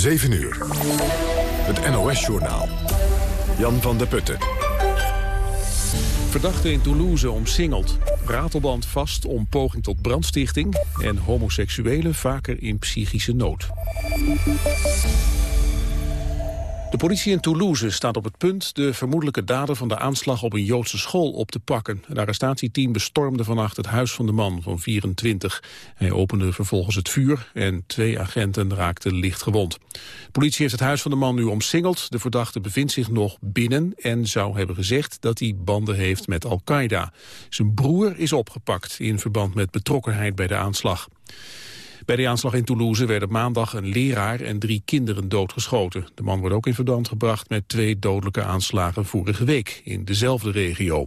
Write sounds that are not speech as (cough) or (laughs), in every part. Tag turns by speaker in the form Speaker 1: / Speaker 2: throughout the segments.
Speaker 1: 7 uur. Het NOS-journaal. Jan van der Putten.
Speaker 2: Verdachte in Toulouse omsingeld. Ratelband vast om poging tot brandstichting. En homoseksuelen vaker in psychische nood. De politie in Toulouse staat op het punt de vermoedelijke dader van de aanslag op een Joodse school op te pakken. Het arrestatieteam bestormde vannacht het huis van de man van 24. Hij opende vervolgens het vuur en twee agenten raakten licht gewond. De politie heeft het huis van de man nu omsingeld. De verdachte bevindt zich nog binnen en zou hebben gezegd dat hij banden heeft met Al-Qaeda. Zijn broer is opgepakt in verband met betrokkenheid bij de aanslag. Bij de aanslag in Toulouse werden maandag een leraar en drie kinderen doodgeschoten. De man wordt ook in verband gebracht met twee dodelijke aanslagen vorige week in dezelfde regio.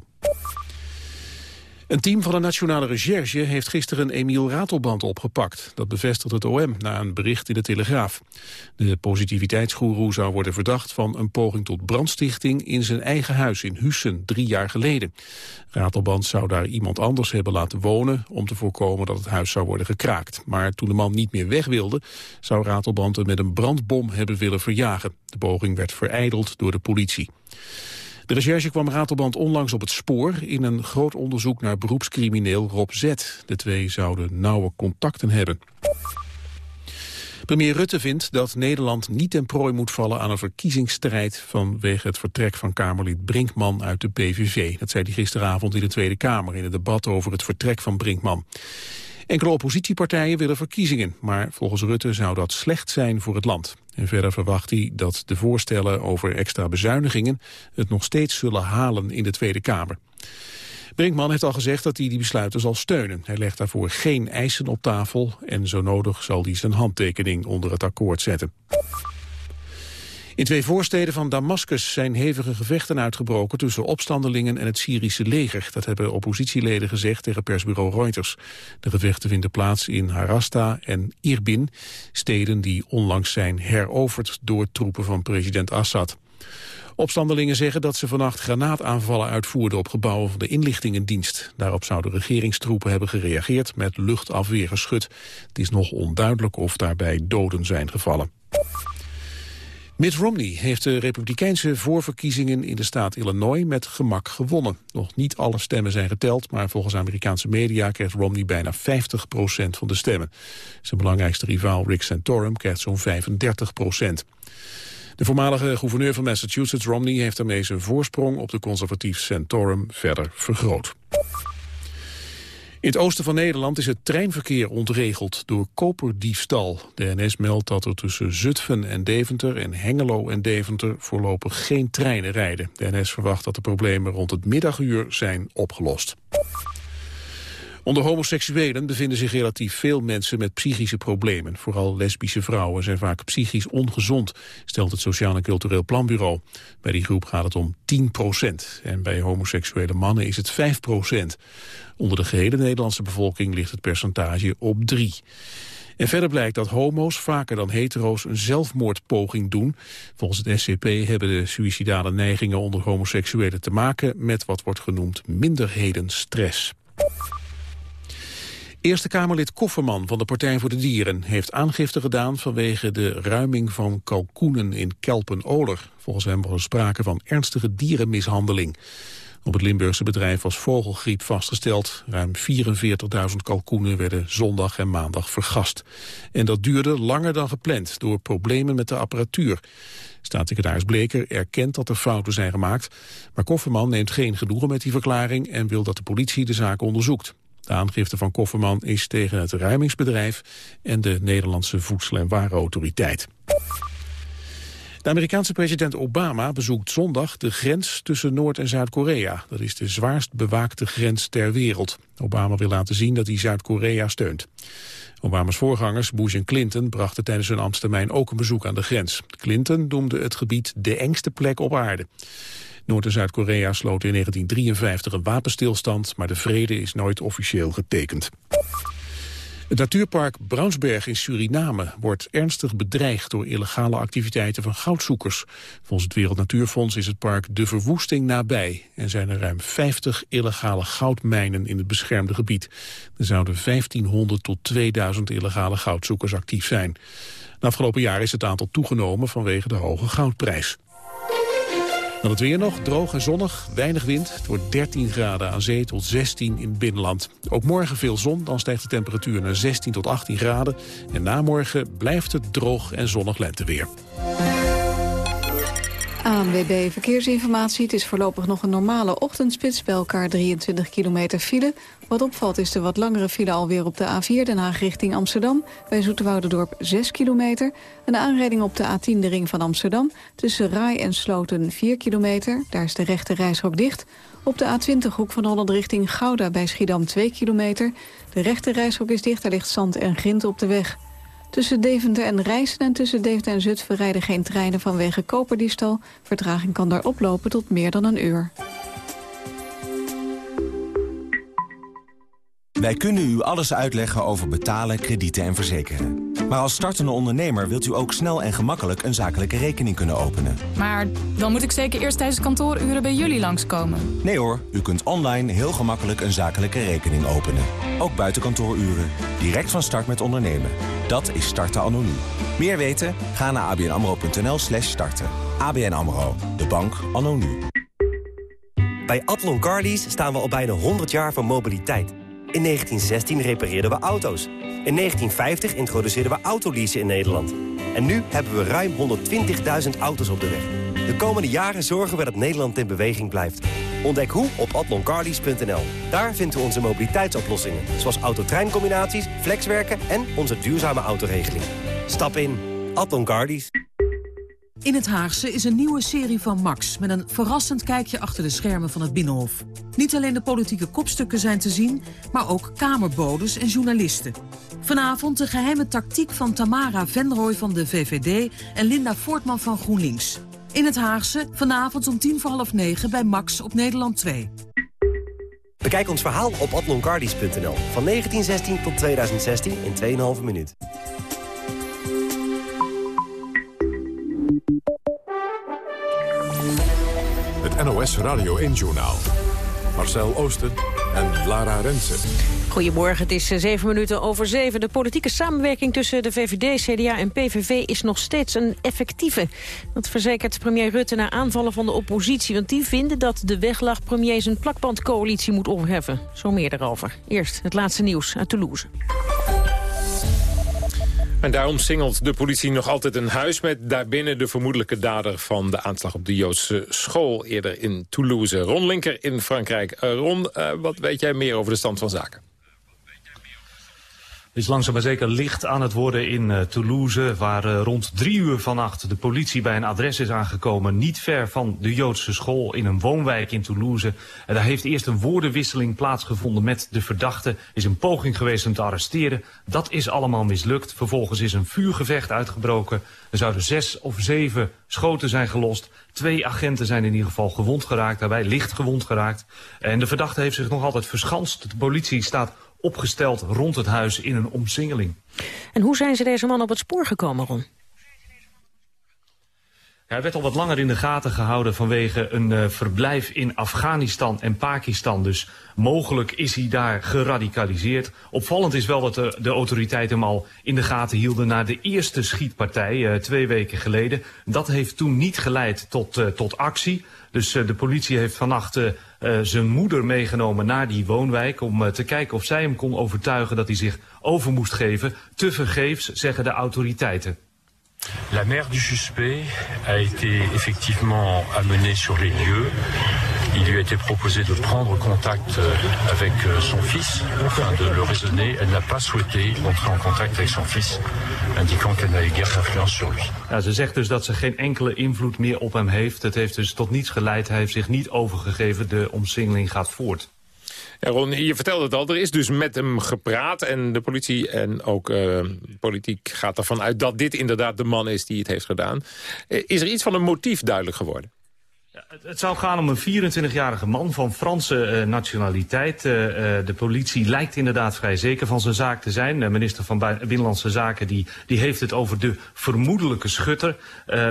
Speaker 2: Een team van de Nationale Recherche heeft gisteren Emiel Ratelband opgepakt. Dat bevestigt het OM na een bericht in de Telegraaf. De positiviteitsgoeroe zou worden verdacht van een poging tot brandstichting in zijn eigen huis in Hussen drie jaar geleden. Ratelband zou daar iemand anders hebben laten wonen om te voorkomen dat het huis zou worden gekraakt. Maar toen de man niet meer weg wilde, zou Ratelband hem met een brandbom hebben willen verjagen. De poging werd vereideld door de politie. De recherche kwam Ratelband onlangs op het spoor in een groot onderzoek naar beroepscrimineel Rob Z. De twee zouden nauwe contacten hebben. Premier Rutte vindt dat Nederland niet ten prooi moet vallen aan een verkiezingsstrijd vanwege het vertrek van Kamerlid Brinkman uit de PVV. Dat zei hij gisteravond in de Tweede Kamer in het debat over het vertrek van Brinkman. Enkele oppositiepartijen willen verkiezingen, maar volgens Rutte zou dat slecht zijn voor het land. En verder verwacht hij dat de voorstellen over extra bezuinigingen het nog steeds zullen halen in de Tweede Kamer. Brinkman heeft al gezegd dat hij die besluiten zal steunen. Hij legt daarvoor geen eisen op tafel en zo nodig zal hij zijn handtekening onder het akkoord zetten. In twee voorsteden van Damascus zijn hevige gevechten uitgebroken tussen opstandelingen en het Syrische leger. Dat hebben oppositieleden gezegd tegen persbureau Reuters. De gevechten vinden plaats in Harasta en Irbin, steden die onlangs zijn heroverd door troepen van president Assad. Opstandelingen zeggen dat ze vannacht granaataanvallen uitvoerden op gebouwen van de inlichtingendienst. Daarop zouden regeringstroepen hebben gereageerd met luchtafweergeschut. Het is nog onduidelijk of daarbij doden zijn gevallen. Mitt Romney heeft de republikeinse voorverkiezingen in de staat Illinois met gemak gewonnen. Nog niet alle stemmen zijn geteld, maar volgens Amerikaanse media krijgt Romney bijna 50% van de stemmen. Zijn belangrijkste rivaal Rick Santorum krijgt zo'n 35% De voormalige gouverneur van Massachusetts, Romney, heeft daarmee zijn voorsprong op de conservatief Santorum verder vergroot. In het oosten van Nederland is het treinverkeer ontregeld door koperdiefstal. De NS meldt dat er tussen Zutphen en Deventer en Hengelo en Deventer voorlopig geen treinen rijden. De NS verwacht dat de problemen rond het middaguur zijn opgelost. Onder homoseksuelen bevinden zich relatief veel mensen met psychische problemen. Vooral lesbische vrouwen zijn vaak psychisch ongezond, stelt het Sociaal en Cultureel Planbureau. Bij die groep gaat het om 10 procent en bij homoseksuele mannen is het 5 procent. Onder de gehele Nederlandse bevolking ligt het percentage op 3. En verder blijkt dat homo's vaker dan hetero's een zelfmoordpoging doen. Volgens het SCP hebben de suïcidale neigingen onder homoseksuelen te maken met wat wordt genoemd minderhedenstress. Eerste Kamerlid Kofferman van de Partij voor de Dieren heeft aangifte gedaan vanwege de ruiming van kalkoenen in Kelpen-Oler. Volgens hem was er sprake van ernstige dierenmishandeling. Op het Limburgse bedrijf was vogelgriep vastgesteld. Ruim 44.000 kalkoenen werden zondag en maandag vergast. En dat duurde langer dan gepland door problemen met de apparatuur. Staatssecretaris Bleker erkent dat er fouten zijn gemaakt. Maar Kofferman neemt geen genoegen met die verklaring... en wil dat de politie de zaak onderzoekt. De aangifte van Kofferman is tegen het ruimingsbedrijf en de Nederlandse Voedsel- en Warenautoriteit. De Amerikaanse president Obama bezoekt zondag de grens tussen Noord- en Zuid-Korea. Dat is de zwaarst bewaakte grens ter wereld. Obama wil laten zien dat hij Zuid-Korea steunt. Obama's voorgangers, Bush en Clinton, brachten tijdens hun ambtstermijn ook een bezoek aan de grens. Clinton noemde het gebied de engste plek op aarde. Noord- en Zuid-Korea sloten in 1953 een wapenstilstand, maar de vrede is nooit officieel getekend. Het natuurpark Braunsberg in Suriname wordt ernstig bedreigd door illegale activiteiten van goudzoekers. Volgens het Wereld Natuurfonds is het park de verwoesting nabij en zijn er ruim 50 illegale goudmijnen in het beschermde gebied. Er zouden 1500 tot 2000 illegale goudzoekers actief zijn. De afgelopen jaar is het aantal toegenomen vanwege de hoge goudprijs. Dan het weer nog, droog en zonnig, weinig wind. Het wordt 13 graden aan zee tot 16 in het binnenland. Ook morgen veel zon, dan stijgt de temperatuur naar 16 tot 18 graden. En na morgen blijft het droog en zonnig lenteweer.
Speaker 3: ANWB Verkeersinformatie. Het is voorlopig nog een normale ochtendspits. Bij elkaar 23 kilometer file. Wat opvalt is de wat langere file alweer op de A4 Den Haag richting Amsterdam. Bij Zoeterwoudendorp 6 kilometer. Een aanrijding op de A10 de ring van Amsterdam. Tussen Rai en Sloten 4 kilometer. Daar is de rechte reishok dicht. Op de A20 hoek van Holland richting Gouda bij Schiedam 2 kilometer. De rechte reishok is dicht, daar ligt zand en grind op de weg. Tussen Deventer en Rijssen en tussen Deventer en Zutphen rijden geen treinen vanwege koperdiefstal. Vertraging kan daar oplopen tot meer dan een uur.
Speaker 4: Wij kunnen u alles uitleggen over betalen, kredieten en verzekeren. Maar als startende ondernemer wilt u ook snel en gemakkelijk een zakelijke rekening kunnen openen.
Speaker 5: Maar dan moet ik zeker eerst tijdens kantooruren bij jullie langskomen.
Speaker 4: Nee hoor, u kunt online heel gemakkelijk een zakelijke rekening openen. Ook buiten kantooruren. Direct van start met ondernemen. Dat is starten anoniem. Meer weten? Ga naar abnamro.nl slash starten. ABN AMRO, de bank anoniem.
Speaker 6: Bij Atlon Carlies staan we al bijna 100 jaar van mobiliteit. In 1916 repareerden we auto's. In 1950 introduceerden we autoleasen in Nederland. En nu hebben we ruim 120.000 auto's op de weg. De komende jaren zorgen we dat Nederland in beweging blijft. Ontdek hoe op atloncarlies.nl. Daar vinden we onze mobiliteitsoplossingen. Zoals autotreincombinaties, flexwerken en onze duurzame autoregeling. Stap in. Atlon Carlies.
Speaker 7: In het Haagse is een nieuwe serie van Max... met een verrassend kijkje achter de schermen van het Binnenhof. Niet alleen de politieke kopstukken zijn te zien... maar ook kamerbodes en journalisten. Vanavond de geheime tactiek van Tamara Venrooy van de VVD... en Linda Voortman van GroenLinks. In het Haagse, vanavond om tien voor half negen bij Max op Nederland 2.
Speaker 6: Bekijk ons verhaal op atloncardies.nl. Van 1916 tot 2016 in 2,5 minuut.
Speaker 1: Het NOS Radio 1-journaal. Marcel Oosten en Lara Rensen.
Speaker 8: Goedemorgen, het is eh, zeven minuten over zeven. De politieke samenwerking tussen de VVD, CDA en PVV is nog steeds een effectieve. Dat verzekert premier Rutte na aanvallen van de oppositie. Want die vinden dat de weglag-premier zijn plakbandcoalitie moet opheffen. Zo meer daarover. Eerst het laatste nieuws uit Toulouse.
Speaker 9: En daarom singelt de politie nog altijd een huis met daarbinnen de vermoedelijke dader van de aanslag op de Joodse school eerder in Toulouse. Ron Linker in Frankrijk. Uh, Ron, uh, wat weet jij meer over de stand van zaken?
Speaker 10: Is langzaam maar zeker licht aan het worden in uh, Toulouse... waar uh, rond drie uur vannacht de politie bij een adres is aangekomen... niet ver van de Joodse school in een woonwijk in Toulouse. En daar heeft eerst een woordenwisseling plaatsgevonden met de verdachte. is een poging geweest hem te arresteren. Dat is allemaal mislukt. Vervolgens is een vuurgevecht uitgebroken. Er zouden zes of zeven schoten zijn gelost. Twee agenten zijn in ieder geval gewond geraakt, daarbij licht gewond geraakt. En de verdachte heeft zich nog altijd verschanst. De politie staat opgesteld rond het huis in een omsingeling.
Speaker 8: En hoe zijn ze deze man op het spoor gekomen, Ron?
Speaker 10: Hij werd al wat langer in de gaten gehouden vanwege een uh, verblijf in Afghanistan en Pakistan. Dus mogelijk is hij daar geradicaliseerd. Opvallend is wel dat de, de autoriteiten hem al in de gaten hielden na de eerste schietpartij uh, twee weken geleden. Dat heeft toen niet geleid tot, uh, tot actie. Dus de politie heeft vannacht zijn moeder meegenomen naar die woonwijk... om te kijken of zij hem kon overtuigen dat hij zich over moest geven. Te vergeefs, zeggen de autoriteiten.
Speaker 11: La mère du suspect a été effectivement amenée sur les lieux. Il lui a été proposé de prendre contact avec son fils afin de le raisonner. Elle n'a pas souhaité entrer en contact avec son fils, indiquant qu'elle n'avait guère d'influence sur lui.
Speaker 10: Ja, ze zegt dus dat ze geen enkele invloed meer op hem heeft. Het heeft dus tot niets geleid. Hij heeft zich niet overgegeven. De omsingeling gaat voort.
Speaker 9: Ja, Ron, je vertelde het al, er is dus met hem gepraat... en de politie en ook uh, politiek gaat ervan uit dat dit inderdaad de man is die het heeft gedaan. Is er iets van een motief duidelijk geworden?
Speaker 10: Het zou gaan om een 24-jarige man van Franse uh, nationaliteit. Uh, uh, de politie lijkt inderdaad vrij zeker van zijn zaak te zijn. De minister van Binnenlandse Zaken die, die heeft het over de vermoedelijke schutter.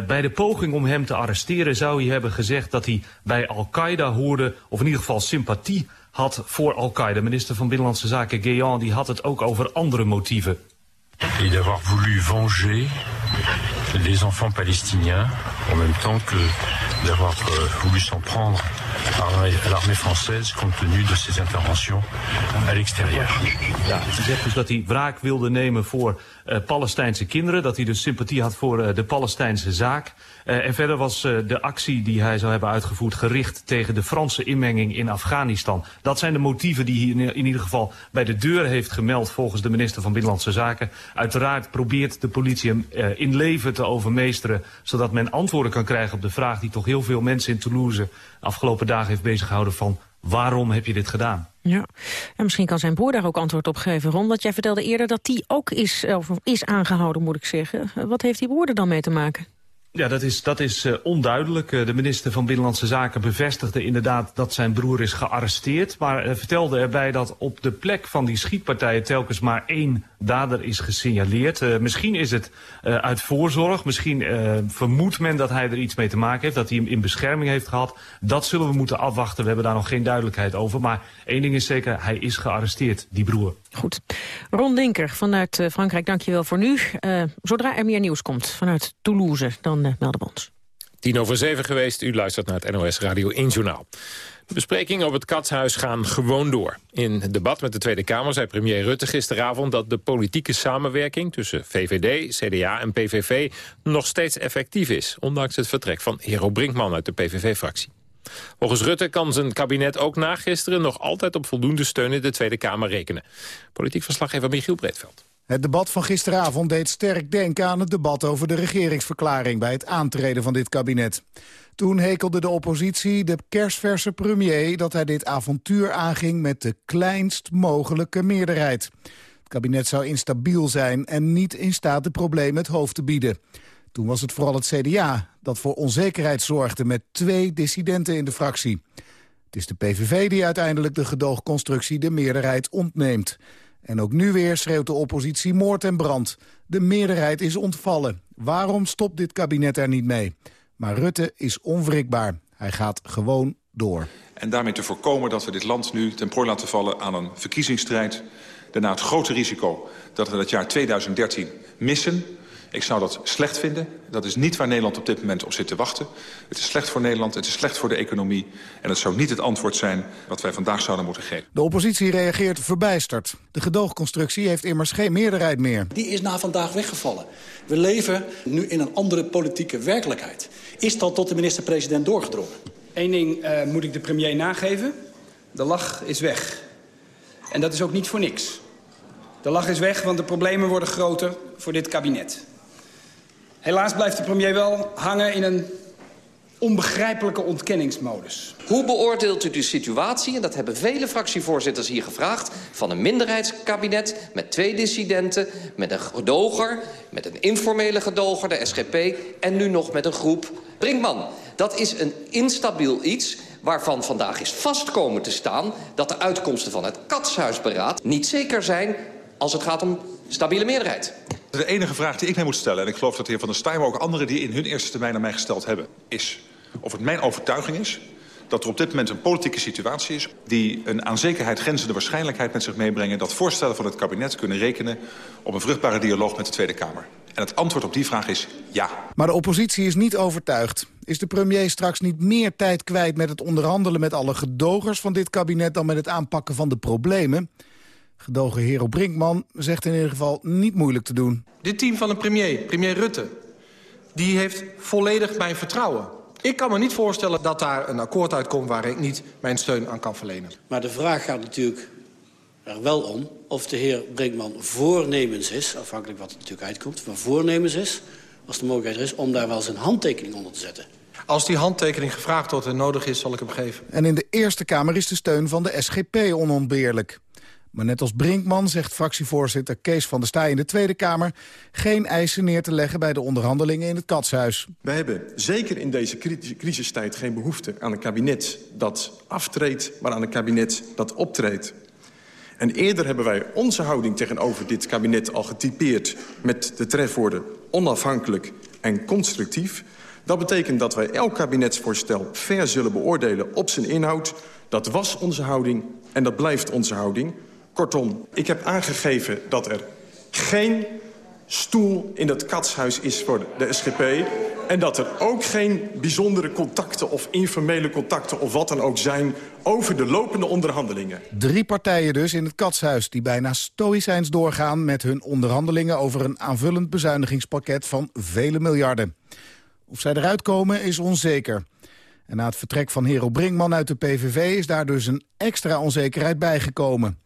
Speaker 10: bij de poging om hem te arresteren zou hij hebben gezegd dat hij bij Al-Qaeda hoorde... of in ieder geval sympathie had voor Al-Qaeda. Minister van Binnenlandse Zaken Guéant die had het ook over andere motieven.
Speaker 11: Et d'avoir voulu venger les enfants palestiniens en même temps que d'avoir euh, voulu s'en prendre à l'armée française compte tenu de ses interventions à l'extérieur.
Speaker 10: Ja, hij zegt dus dat hij wraak wilde nemen voor uh, Palestijnse kinderen. Dat hij dus sympathie had voor uh, de Palestijnse zaak. Uh, en verder was de actie die hij zou hebben uitgevoerd gericht tegen de Franse inmenging in Afghanistan. Dat zijn de motieven die hij in, in ieder geval bij de deur heeft gemeld volgens de minister van Binnenlandse Zaken. Uiteraard probeert de politie hem in leven te overmeesteren. Zodat men antwoorden kan krijgen op de vraag die toch heel veel mensen in Toulouse afgelopen dagen heeft bezighouden van waarom heb je dit gedaan?
Speaker 8: Ja, en misschien kan zijn broer daar ook antwoord op geven, Ron. Want jij vertelde eerder dat die ook is, of is aangehouden, moet ik zeggen. Wat heeft die broer er dan mee te maken?
Speaker 10: Ja, dat is, dat is uh, onduidelijk. Uh, de minister van Binnenlandse Zaken bevestigde inderdaad dat zijn broer is gearresteerd. Maar uh, vertelde erbij dat op de plek van die schietpartijen telkens maar één dader is gesignaleerd. misschien is het uit voorzorg. Misschien vermoedt men dat hij er iets mee te maken heeft. Dat hij hem in bescherming heeft gehad. Dat zullen we moeten afwachten. We hebben daar nog geen duidelijkheid over. Maar één ding is zeker, hij is gearresteerd, die broer.
Speaker 8: Goed. Ron Linker vanuit Frankrijk, dankjewel voor nu. zodra er meer nieuws komt vanuit Toulouse, dan uh, melden we ons.
Speaker 9: Tien over zeven geweest, u luistert naar het NOS Radio 1 Journaal. De besprekingen op het Katshuis gaan gewoon door. In het debat met de Tweede Kamer zei premier Rutte gisteravond... dat de politieke samenwerking tussen VVD, CDA en PVV nog steeds effectief is... ondanks het vertrek van Hero Brinkman uit de PVV-fractie. Volgens Rutte kan zijn kabinet ook na gisteren nog altijd op voldoende steun in de Tweede Kamer rekenen. Politiek verslaggever Michiel Breedveld.
Speaker 12: Het debat van gisteravond deed sterk denken aan het debat over de regeringsverklaring bij het aantreden van dit kabinet. Toen hekelde de oppositie de kersverse premier dat hij dit avontuur aanging met de kleinst mogelijke meerderheid. Het kabinet zou instabiel zijn en niet in staat de problemen het hoofd te bieden. Toen was het vooral het CDA dat voor onzekerheid zorgde met twee dissidenten in de fractie. Het is de PVV die uiteindelijk de gedoogconstructie de meerderheid ontneemt. En ook nu weer schreeuwt de oppositie moord en brand. De meerderheid is ontvallen. Waarom stopt dit kabinet er niet mee? Maar Rutte is onwrikbaar. Hij gaat gewoon door.
Speaker 13: En daarmee te voorkomen dat we dit land nu ten prooi laten vallen aan een verkiezingsstrijd. Daarna het grote risico dat we het jaar 2013 missen ik zou dat slecht vinden. Dat is niet waar Nederland op dit moment op zit te wachten. Het is slecht voor Nederland, het is slecht voor de economie. En het zou niet het antwoord zijn wat wij vandaag zouden moeten geven.
Speaker 12: De oppositie reageert verbijsterd. De gedoogconstructie heeft immers geen meerderheid meer.
Speaker 14: Die is na vandaag weggevallen. We leven nu in een andere politieke werkelijkheid. Is dat tot de minister-president doorgedrongen?
Speaker 15: Eén ding uh, moet ik de premier nageven. De lach is weg. En dat is ook niet voor niks. De lach is weg, want de problemen worden groter voor dit kabinet. Helaas blijft de premier wel hangen in een onbegrijpelijke ontkenningsmodus.
Speaker 16: Hoe beoordeelt u de situatie, en dat hebben vele fractievoorzitters hier gevraagd... van een minderheidskabinet met twee dissidenten, met een gedoger... met een informele gedoger, de SGP... en nu nog met een groep Brinkman. Dat is een instabiel iets waarvan vandaag is vastkomen te staan... dat de uitkomsten van het katshuisberaad niet zeker zijn... als het gaat om stabiele meerderheid.
Speaker 13: De enige vraag die ik mij moet stellen, en ik geloof dat de heer Van der Staaij... maar ook anderen die in hun eerste termijn aan mij gesteld hebben... is of het mijn overtuiging is dat er op dit moment een politieke situatie is... die een aan zekerheid grenzende waarschijnlijkheid met zich meebrengen... dat voorstellen van het kabinet kunnen rekenen op een vruchtbare dialoog met de Tweede Kamer. En het antwoord op die vraag is ja.
Speaker 12: Maar de oppositie is niet overtuigd. Is de premier straks niet meer tijd kwijt met het onderhandelen met alle gedogers van dit kabinet... dan met het aanpakken van de problemen? Gedogen Hero Brinkman zegt in ieder geval niet moeilijk te doen.
Speaker 17: Dit team van de premier, premier Rutte, die heeft volledig mijn vertrouwen. Ik kan me niet voorstellen dat daar een akkoord uitkomt... waar ik niet mijn steun aan kan verlenen.
Speaker 18: Maar de vraag gaat natuurlijk er wel om of de heer Brinkman voornemens is... afhankelijk wat er natuurlijk uitkomt, maar voornemens is... als de mogelijkheid er is om daar wel zijn handtekening onder te zetten.
Speaker 17: Als die handtekening gevraagd wordt en nodig is, zal ik hem geven.
Speaker 12: En in de Eerste Kamer is de steun van de SGP onontbeerlijk. Maar net als Brinkman zegt fractievoorzitter Kees van der Staaij in de Tweede Kamer... geen eisen neer te leggen bij de onderhandelingen in het Katshuis.
Speaker 19: Wij hebben zeker in deze crisistijd geen behoefte aan een kabinet dat aftreedt... maar aan een kabinet dat optreedt. En eerder hebben wij onze houding tegenover dit kabinet al getypeerd... met de trefwoorden onafhankelijk en constructief. Dat betekent dat wij elk kabinetsvoorstel ver zullen beoordelen op zijn inhoud. Dat was onze houding en dat blijft onze houding. Kortom, ik heb aangegeven dat er geen stoel in het katshuis is voor de SGP... en dat er ook geen bijzondere contacten of informele contacten... of wat dan ook zijn over de lopende onderhandelingen.
Speaker 12: Drie partijen dus in het katshuis die bijna stoïcijns doorgaan... met hun onderhandelingen over een aanvullend bezuinigingspakket van vele miljarden. Of zij eruit komen is onzeker. En na het vertrek van Hero Brinkman uit de PVV is daar dus een extra onzekerheid bijgekomen.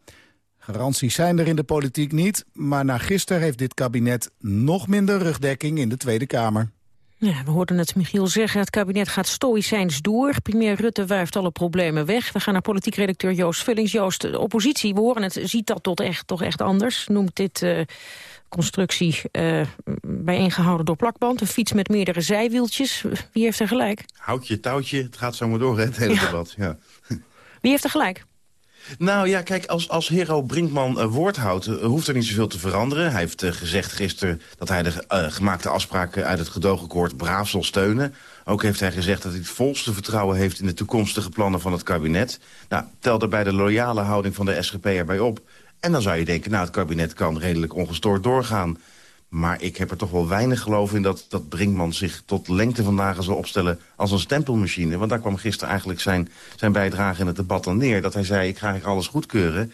Speaker 12: Garanties zijn er in de politiek niet, maar na gisteren heeft dit kabinet nog minder rugdekking in de Tweede Kamer.
Speaker 8: Ja, we hoorden het Michiel zeggen, het kabinet gaat stoïcijns door. Premier Rutte wuift alle problemen weg. We gaan naar politiek redacteur Joost Vullings. Joost, de oppositie, we horen het, ziet dat tot echt, toch echt anders. Noemt dit uh, constructie uh, bijeengehouden door plakband. Een fiets met meerdere zijwieltjes. Wie heeft er gelijk?
Speaker 20: Houd je touwtje, het gaat zo maar door, hè, het hele debat. Ja.
Speaker 8: Wie heeft er gelijk?
Speaker 20: Nou ja, kijk, als, als Hero Brinkman uh, woord houdt, uh, hoeft er niet zoveel te veranderen. Hij heeft uh, gezegd gisteren dat hij de gemaakte afspraken uit het gedoogakkoord braaf zal steunen. Ook heeft hij gezegd dat hij het volste vertrouwen heeft in de toekomstige plannen van het kabinet. Nou, tel daarbij de loyale houding van de SGP erbij op. En dan zou je denken, nou, het kabinet kan redelijk ongestoord doorgaan. Maar ik heb er toch wel weinig geloof in dat, dat Brinkman zich tot lengte vandaag zal opstellen als een stempelmachine. Want daar kwam gisteren eigenlijk zijn, zijn bijdrage in het debat dan neer. Dat hij zei, ik ga hier alles goedkeuren.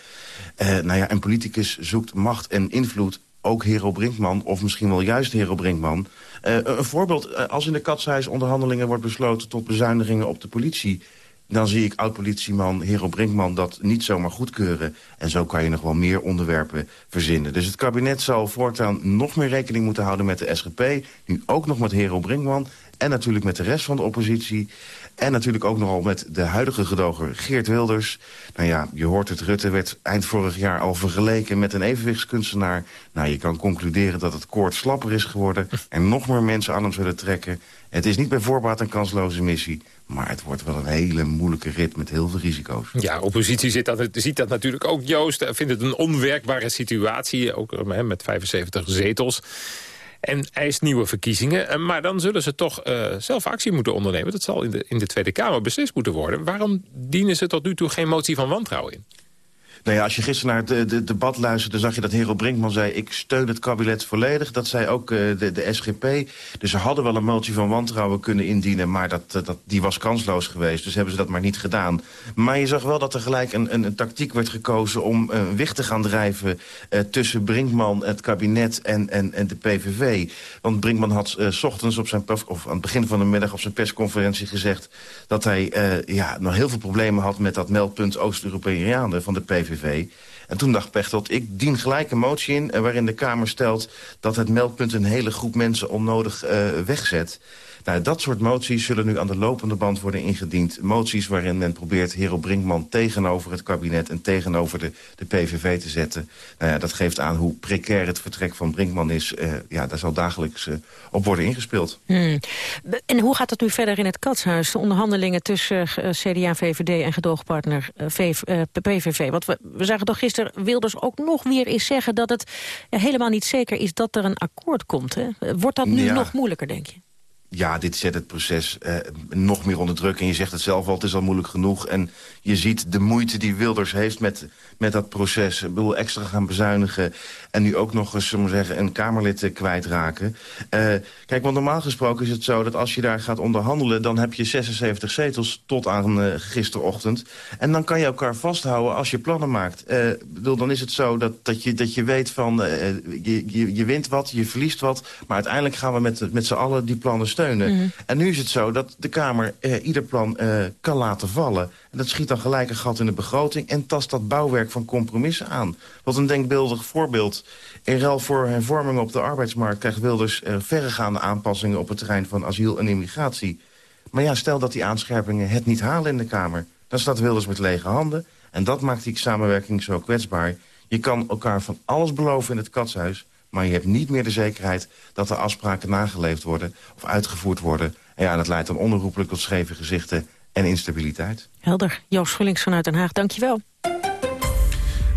Speaker 20: Uh, nou ja, een politicus zoekt macht en invloed ook Hero Brinkman, of misschien wel juist Hero Brinkman. Uh, een voorbeeld, uh, als in de katshuis onderhandelingen wordt besloten... tot bezuinigingen op de politie dan zie ik oud-politieman Hero Brinkman dat niet zomaar goedkeuren. En zo kan je nog wel meer onderwerpen verzinnen. Dus het kabinet zal voortaan nog meer rekening moeten houden met de SGP. Nu ook nog met Hero Brinkman. En natuurlijk met de rest van de oppositie. En natuurlijk ook nogal met de huidige gedoger Geert Wilders. Nou ja, je hoort het, Rutte werd eind vorig jaar al vergeleken met een evenwichtskunstenaar. Nou, je kan concluderen dat het koord slapper is geworden... (laughs) en nog meer mensen aan hem zullen trekken. Het is niet bij voorbaat een kansloze missie. Maar het wordt wel een hele moeilijke rit met heel veel risico's.
Speaker 9: Ja, oppositie ziet dat, ziet dat natuurlijk ook, Joost. Vindt het een onwerkbare situatie, ook met 75 zetels. En eist nieuwe verkiezingen. Maar dan zullen ze toch uh, zelf actie moeten ondernemen. Dat zal in de, in de Tweede Kamer beslist moeten worden. Waarom dienen ze tot nu toe geen motie van wantrouwen in?
Speaker 20: Nou ja, als je gisteren naar het de, debat luisterde... zag je dat Hero Brinkman zei... ik steun het kabinet volledig. Dat zei ook uh, de, de SGP. Dus ze hadden wel een motie van wantrouwen kunnen indienen... maar dat, dat, die was kansloos geweest. Dus hebben ze dat maar niet gedaan. Maar je zag wel dat er gelijk een, een, een tactiek werd gekozen... om een wicht te gaan drijven tussen Brinkman, het kabinet en, en, en de PVV. Want Brinkman had s ochtends op zijn, of aan het begin van de middag... op zijn persconferentie gezegd... dat hij ja, nog heel veel problemen had met dat meldpunt Oost-Europeanen van de PVV. En toen dacht Pechtold, ik dien gelijk een motie in... waarin de Kamer stelt dat het meldpunt een hele groep mensen onnodig uh, wegzet. Nou, dat soort moties zullen nu aan de lopende band worden ingediend. Moties waarin men probeert Hero Brinkman tegenover het kabinet... en tegenover de, de PVV te zetten. Nou ja, dat geeft aan hoe precair het vertrek van Brinkman is. Uh, ja, daar zal dagelijks uh, op worden ingespeeld.
Speaker 8: Hmm. En hoe gaat het nu verder in het katshuis? De onderhandelingen tussen uh, CDA, VVD en gedoogpartner PVV. Want we, we zagen toch gisteren Wilders ook nog weer eens zeggen... dat het helemaal niet zeker is dat er een akkoord komt. Hè? Wordt dat nu ja. nog moeilijker, denk je?
Speaker 20: Ja, dit zet het proces eh, nog meer onder druk. En je zegt het zelf al, het is al moeilijk genoeg. En je ziet de moeite die Wilders heeft met, met dat proces. Ik bedoel, extra gaan bezuinigen. En nu ook nog eens, zeggen, een Kamerlid uh, kwijtraken. Uh, kijk, want normaal gesproken is het zo dat als je daar gaat onderhandelen... dan heb je 76 zetels tot aan uh, gisterochtend. En dan kan je elkaar vasthouden als je plannen maakt. bedoel, dan is het zo dat, dat, je, dat je weet van... je, je, je wint wat, je verliest wat. Maar uiteindelijk gaan we met, met z'n allen die plannen steunen. Mm. En nu is het zo dat de Kamer eh, ieder plan eh, kan laten vallen. En dat schiet dan gelijk een gat in de begroting... en tast dat bouwwerk van compromissen aan. Wat een denkbeeldig voorbeeld. In ruil voor hervormingen op de arbeidsmarkt... krijgt Wilders uh, verregaande aanpassingen op het terrein van asiel en immigratie. Maar ja, stel dat die aanscherpingen het niet halen in de Kamer... dan staat Wilders met lege handen... En dat maakt die samenwerking zo kwetsbaar. Je kan elkaar van alles beloven in het katshuis... maar je hebt niet meer de zekerheid dat de afspraken nageleefd worden... of uitgevoerd worden. En ja, dat leidt dan onherroepelijk tot scheve gezichten en instabiliteit.
Speaker 8: Helder. Joost Schullings vanuit Den Haag, dankjewel.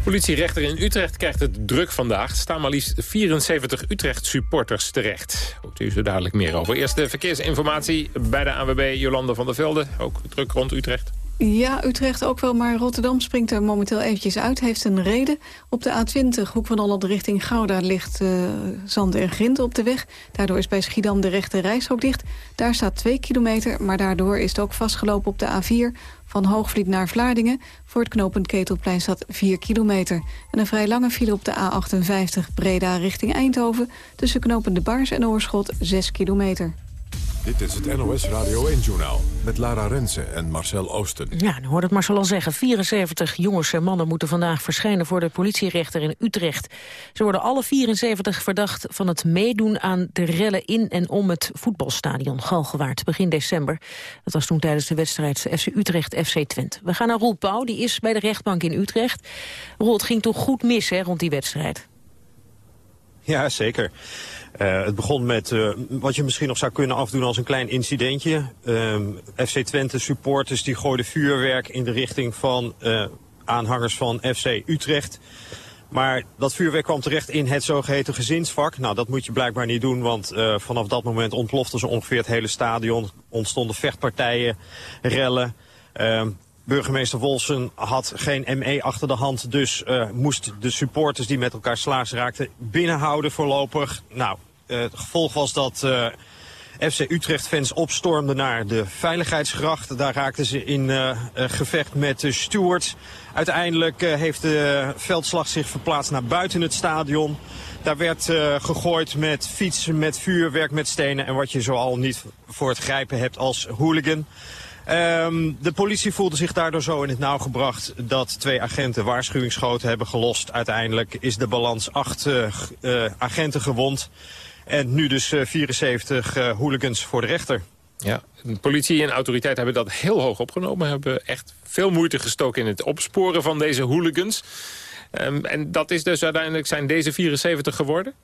Speaker 9: Politierechter in Utrecht krijgt het druk vandaag. Staan maar liefst 74 Utrecht-supporters terecht. Hoort u zo dadelijk meer over. Eerst de verkeersinformatie bij de AWB Jolanda van der Velde. Ook druk rond Utrecht.
Speaker 3: Ja, Utrecht ook wel, maar Rotterdam springt er momenteel eventjes uit. Heeft een reden. Op de A20, hoek van Holland richting Gouda, ligt uh, zand en grind op de weg. Daardoor is bij Schiedam de rechte reishok dicht. Daar staat 2 kilometer, maar daardoor is het ook vastgelopen op de A4... van Hoogvliet naar Vlaardingen. Voor het knooppunt Ketelplein staat 4 kilometer. En een vrij lange file op de A58 Breda richting Eindhoven... tussen knooppunt De Bars en Oorschot 6 kilometer.
Speaker 1: Dit is het NOS Radio 1-journaal met Lara Rensen en Marcel Oosten.
Speaker 8: Ja, dan hoort het Marcel al zeggen. 74 jongens en mannen moeten vandaag verschijnen voor de politierechter in Utrecht. Ze worden alle 74 verdacht van het meedoen aan de rellen in en om het voetbalstadion Galgenwaard begin december. Dat was toen tijdens de wedstrijd FC Utrecht-FC Twente. We gaan naar Roel Pauw, die is bij de rechtbank in Utrecht. Roel, het ging toch goed mis hè, rond die wedstrijd?
Speaker 21: Ja, zeker. Uh, het begon met uh, wat je misschien nog zou kunnen afdoen als een klein incidentje. Uh, FC Twente supporters die gooiden vuurwerk in de richting van uh, aanhangers van FC Utrecht. Maar dat vuurwerk kwam terecht in het zogeheten gezinsvak. Nou, dat moet je blijkbaar niet doen, want vanaf dat moment ontplofte ze ongeveer het hele stadion. Ontstonden vechtpartijen, rellen. Ehm, burgemeester Wolsen had geen ME achter de hand, dus uh, moest de supporters die met elkaar slaags raakten binnenhouden voorlopig. Nou, uh, het gevolg was dat uh, FC Utrecht-fans opstormden naar de veiligheidsgracht. Daar raakten ze in gevecht met de stewards. Uiteindelijk heeft de veldslag zich verplaatst naar buiten het stadion. Daar werd gegooid met fietsen, met vuurwerk, met stenen en wat je zoal niet voor het grijpen hebt als hooligan. Um, de politie voelde zich daardoor zo in het nauw gebracht dat twee agenten waarschuwingsschoten hebben gelost. Uiteindelijk is de balans acht uh, uh, agenten gewond. En nu dus uh, 74 hooligans voor de rechter.
Speaker 9: Ja, de politie en autoriteiten hebben dat heel hoog opgenomen. Hebben echt veel moeite gestoken in het opsporen van deze hooligans. Um, en dat is dus uiteindelijk zijn deze 74 geworden?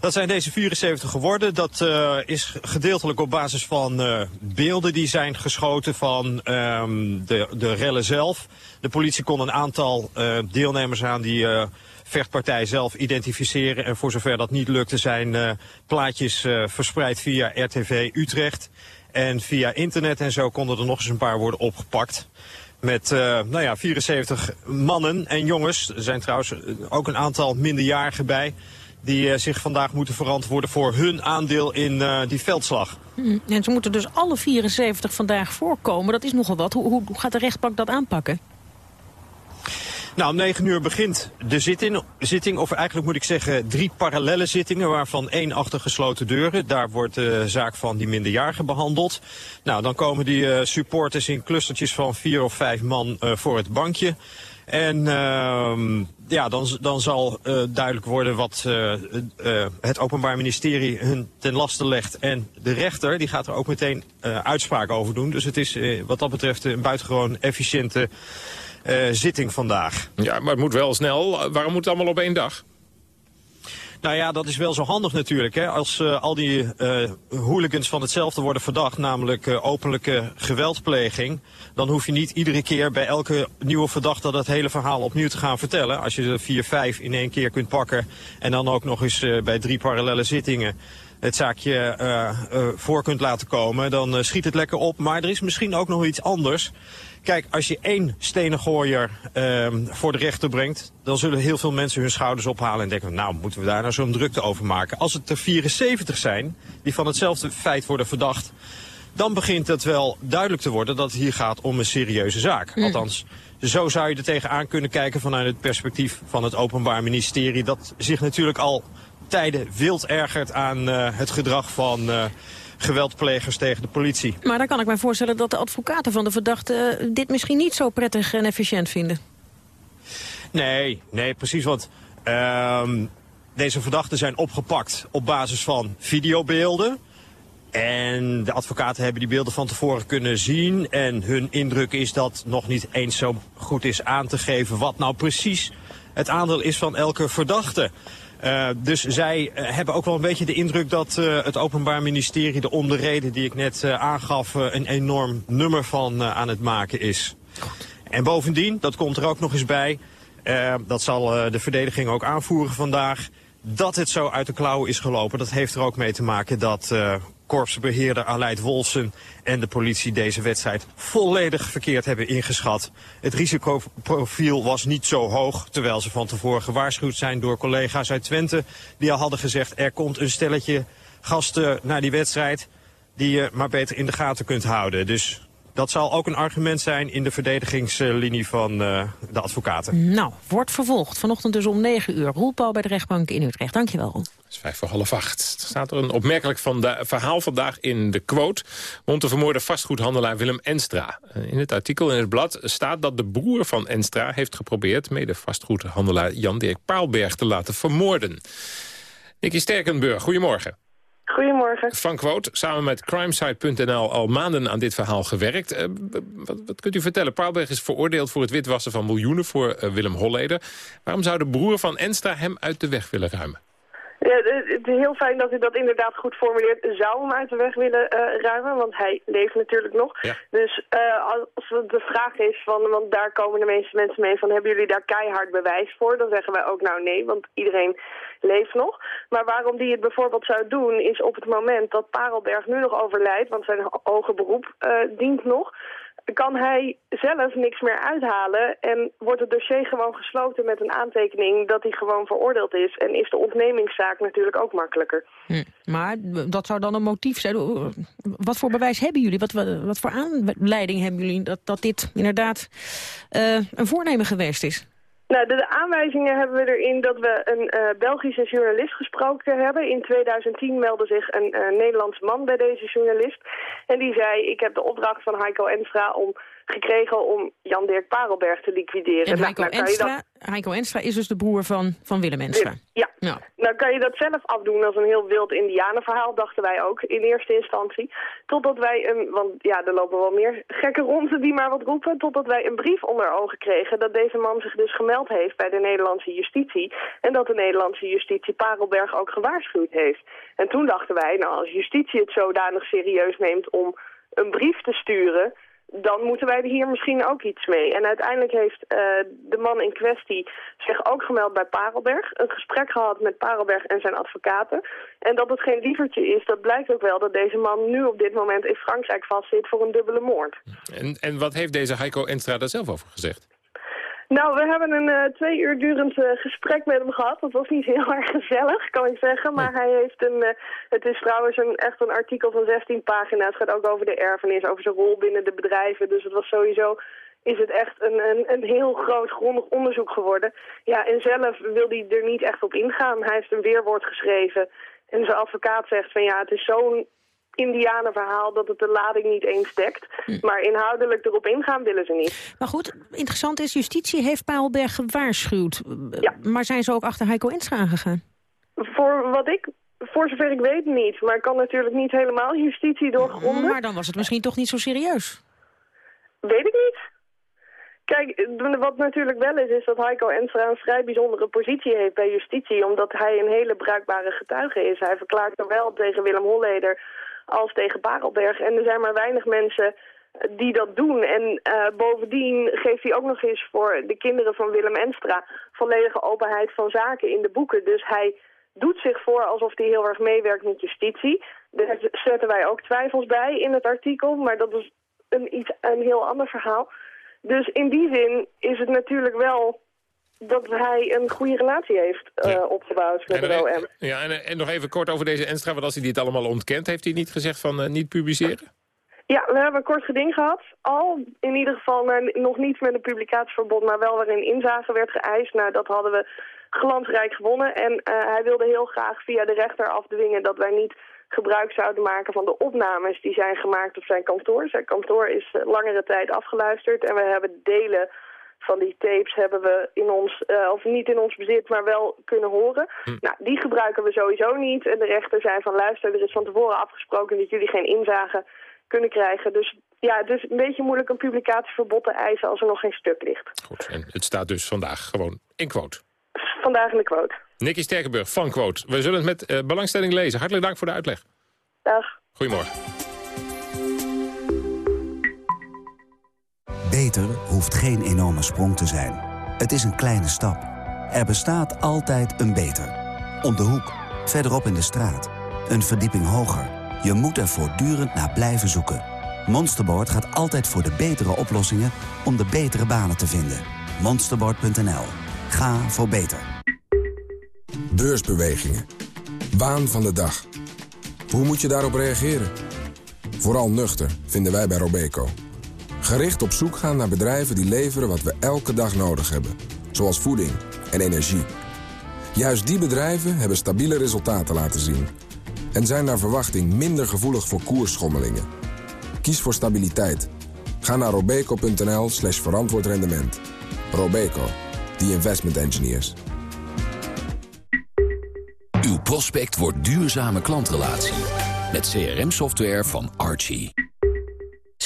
Speaker 21: Dat zijn deze 74 geworden. Dat uh, is gedeeltelijk op basis van uh, beelden die zijn geschoten van um, de, de rellen zelf. De politie kon een aantal uh, deelnemers aan die vechtpartij zelf identificeren. En voor zover dat niet lukte zijn plaatjes verspreid via RTV Utrecht. En via internet en zo konden er nog eens een paar worden opgepakt. Met nou ja, 74 mannen en jongens. Er zijn trouwens ook een aantal minderjarigen bij die uh, zich vandaag moeten verantwoorden voor hun aandeel in uh, die veldslag.
Speaker 8: Hmm. En ze moeten dus alle 74 vandaag voorkomen. Dat is nogal wat. Hoe, hoe, gaat de rechtbank dat aanpakken?
Speaker 21: Nou, om 9 uur begint de zitting, zitting, of eigenlijk moet ik zeggen drie parallele zittingen, waarvan één achter gesloten deuren. Daar wordt de zaak van die minderjarigen behandeld. Nou, dan komen die uh, supporters in clustertjes van vier of vijf man voor het bankje. En uh, ja, dan, dan zal uh, duidelijk worden wat uh, uh, het Openbaar Ministerie hun ten laste legt. En de rechter die gaat er ook meteen uitspraak over doen. Dus het is wat dat betreft een buitengewoon efficiënte zitting vandaag.
Speaker 9: Ja, maar het moet wel snel. Waarom moet het allemaal op één dag?
Speaker 21: Nou ja, dat is wel zo handig natuurlijk. Hè? Als uh, al die uh, hooligans van hetzelfde worden verdacht, namelijk uh, openlijke geweldpleging, dan hoef je niet iedere keer bij elke nieuwe verdachte dat hele verhaal opnieuw te gaan vertellen. Als je er vier, vijf in één keer kunt pakken en dan ook nog eens bij drie parallele zittingen het zaakje voor kunt laten komen, dan schiet het lekker op. Maar er is misschien ook nog iets anders. Kijk, als je één stenengooier ehm, voor de rechter brengt... dan zullen heel veel mensen hun schouders ophalen en denken... nou, moeten we daar nou zo'n drukte over maken? Als het er 74 zijn die van hetzelfde feit worden verdacht... dan begint het wel duidelijk te worden dat het hier gaat om een serieuze zaak. Mm. Althans, zo zou je er tegenaan kunnen kijken vanuit het perspectief van het Openbaar Ministerie... dat zich natuurlijk al tijden wild ergert aan uh, het gedrag van... Uh, geweldplegers tegen de politie.
Speaker 8: Maar dan kan ik mij voorstellen dat de advocaten van de verdachte uh, dit misschien niet zo prettig en efficiënt vinden.
Speaker 21: Nee, nee, precies. Want uh, deze verdachten zijn opgepakt op basis van videobeelden. En de advocaten hebben die beelden van tevoren kunnen zien. En hun indruk is dat nog niet eens zo goed is aan te geven wat nou precies het aandeel is van elke verdachte. Uh, dus zij uh, hebben ook wel een beetje de indruk dat uh, het Openbaar Ministerie... de om reden die ik net aangaf een enorm nummer van aan het maken is. En bovendien, dat komt er ook nog eens bij... dat zal de verdediging ook aanvoeren vandaag... dat het zo uit de klauwen is gelopen. Dat heeft er ook mee te maken dat korpsbeheerder Aleid Wolsen en de politie deze wedstrijd volledig verkeerd hebben ingeschat. Het risicoprofiel was niet zo hoog, terwijl ze van tevoren gewaarschuwd zijn door collega's uit Twente. Die al hadden gezegd, er komt een stelletje gasten naar die wedstrijd die je maar beter in de gaten kunt houden. Dus dat zal ook een argument zijn in de verdedigingslinie van uh, de advocaten.
Speaker 8: Nou, wordt vervolgd. Vanochtend dus om 9 uur. Roelpaal bij de rechtbank in Utrecht. Dankjewel.
Speaker 9: Het is vijf voor half acht. Er staat er een opmerkelijk verhaal vandaag in de quote... rond de vermoorde vastgoedhandelaar Willem Enstra. In het artikel in het blad staat dat de broer van Enstra heeft geprobeerd... mede vastgoedhandelaar Jan-Dirk Paalberg te laten vermoorden. Nicky Sterkenburg, goedemorgen.
Speaker 22: Goedemorgen.
Speaker 9: Van Quote, samen met crimesite.nl al maanden aan dit verhaal gewerkt. Uh, wat, wat, kunt u vertellen? Paalberg is veroordeeld voor het witwassen van miljoenen voor uh, Willem Holleder. Waarom zou de broer van Enstra hem uit de weg willen ruimen?
Speaker 22: Ja, het is heel fijn dat u dat inderdaad goed formuleert. Zou hem uit de weg willen uh, ruimen, want hij leeft natuurlijk nog.
Speaker 9: Ja.
Speaker 22: Dus uh, als de vraag is, van, want daar komen de meeste mensen mee van... hebben jullie daar keihard bewijs voor? Dan zeggen wij ook nou nee, want iedereen leeft nog. Maar waarom die het bijvoorbeeld zou doen, is op het moment dat Parelberg nu nog overlijdt... want zijn hoger beroep uh, dient nog kan hij zelf niks meer uithalen en wordt het dossier gewoon gesloten met een aantekening dat hij gewoon veroordeeld is. En is de ontnemingszaak natuurlijk ook makkelijker.
Speaker 8: Hm. Maar dat zou dan een motief zijn. Wat voor bewijs hebben jullie? Wat, wat, voor aanleiding hebben jullie dat, dat dit inderdaad uh, een voornemen geweest is?
Speaker 22: Nou, de, aanwijzingen hebben we erin dat we een uh, Belgische journalist gesproken hebben. In 2010 meldde zich een uh, Nederlands man bij deze journalist. En die zei, ik heb de opdracht van Heiko Enstra om gekregen om Jan-Dirk Parelberg te liquideren.
Speaker 8: En Heiko, nou, nou, Enstra, dat... Enstra is dus de broer van, van Willem Enstra?
Speaker 22: Ja. ja. Nou kan je dat zelf afdoen als een heel wild indianenverhaal, dachten wij ook in eerste instantie. Totdat wij een, want ja, er lopen wel meer gekke ronden die maar wat roepen, totdat wij een brief onder ogen kregen dat deze man zich dus gemeld heeft bij de Nederlandse justitie. En dat de Nederlandse justitie Parelberg ook gewaarschuwd heeft. En toen dachten wij, nou als justitie het zodanig serieus neemt om een brief te sturen dan moeten wij er hier misschien ook iets mee. En uiteindelijk heeft uh, de man in kwestie zich ook gemeld bij Parelberg. Een gesprek gehad met Parelberg en zijn advocaten. En dat het geen lievertje is, dat blijkt ook wel dat deze man nu op dit moment in Frankrijk vastzit voor een dubbele moord.
Speaker 9: En, en wat heeft deze Heiko Enstra daar zelf over gezegd?
Speaker 22: Nou, we hebben een uh, twee uur durend uh, gesprek met hem gehad. Dat was niet heel (laughs) erg gezellig, kan ik zeggen. Maar hij heeft een... Uh, het is trouwens een, echt een artikel van 16 pagina's. Het gaat ook over de erfenis, over zijn rol binnen de bedrijven. Dus het was sowieso... Is het echt een, een, een heel groot grondig onderzoek geworden. Ja, en zelf wil hij er niet echt op ingaan. Hij heeft een weerwoord geschreven. En zijn advocaat zegt van ja, het is zo'n indianenverhaal dat het de lading niet eens dekt. Hm. Maar inhoudelijk erop ingaan willen ze niet.
Speaker 8: Maar goed, interessant is, justitie heeft Paalberg gewaarschuwd.
Speaker 22: Ja.
Speaker 8: Maar zijn ze ook achter Heiko Enstra aangegaan?
Speaker 22: Voor wat ik voor zover ik weet niet. Maar ik kan natuurlijk niet helemaal justitie doorgronden.
Speaker 8: Maar dan was het misschien toch niet zo serieus?
Speaker 22: Weet ik niet. Kijk, wat natuurlijk wel is, is dat Heiko Enstra een vrij bijzondere positie heeft bij justitie. Omdat hij een hele bruikbare getuige is. Hij verklaart zowel tegen Willem Holleder als tegen Parelberg. En er zijn maar weinig mensen die dat doen. En uh, bovendien geeft hij ook nog eens voor de kinderen van Willem Enstra volledige openheid van zaken in de boeken. Dus hij doet zich voor alsof hij heel erg meewerkt met justitie. Daar zetten wij ook twijfels bij in het artikel, maar dat is een, iets, een heel ander verhaal. Dus in die zin is het natuurlijk wel dat hij een goede relatie heeft uh, opgebouwd met de OM.
Speaker 9: Ja, en, en, nog even kort over deze Enstra, want als hij dit allemaal ontkent... heeft hij niet gezegd van uh, niet publiceren?
Speaker 22: Ja, we hebben een kort geding gehad. Al in ieder geval nog niet met een publicatieverbod... maar wel waarin inzage werd geëist. Nou, dat hadden we glansrijk gewonnen. En uh, hij wilde heel graag via de rechter afdwingen... dat wij niet gebruik zouden maken van de opnames die zijn gemaakt op zijn kantoor. Zijn kantoor is langere tijd afgeluisterd en we hebben delen van die tapes hebben we in ons, uh, of niet in ons bezit, maar wel kunnen horen.
Speaker 9: Hm.
Speaker 22: Nou, die gebruiken we sowieso niet. En de rechter zijn van luister, er is van tevoren afgesproken dat jullie geen inzage kunnen krijgen. Dus ja, het is een beetje moeilijk een publicatieverbod te eisen als er nog geen stuk ligt.
Speaker 9: Goed, en het staat dus vandaag gewoon in quote.
Speaker 22: Vandaag in de quote.
Speaker 9: Nicky Sterkenburg van Quote. We zullen het met uh, belangstelling lezen. Hartelijk dank voor de uitleg.
Speaker 22: Dag.
Speaker 9: Goedemorgen.
Speaker 23: Beter hoeft geen enorme sprong te zijn. Het is een kleine stap. Er bestaat altijd een beter. Om de hoek, verderop in de straat. Een verdieping hoger. Je moet er voortdurend naar blijven zoeken. Monsterboard gaat altijd voor de betere oplossingen om de betere banen te vinden. Monsterboard.nl. Ga voor beter.
Speaker 24: Beursbewegingen. Waan van de dag. Hoe moet je daarop reageren? Vooral nuchter, vinden wij bij Robeco. Gericht op zoek gaan naar bedrijven die leveren wat we elke dag nodig hebben. Zoals voeding en energie. Juist die bedrijven hebben stabiele resultaten laten zien. En zijn naar verwachting minder gevoelig voor koersschommelingen. Kies voor stabiliteit. Ga naar robeco.nl slash verantwoord rendement. Robeco, the investment engineers.
Speaker 25: Uw prospect wordt duurzame klantrelatie. Met CRM-software van Archie.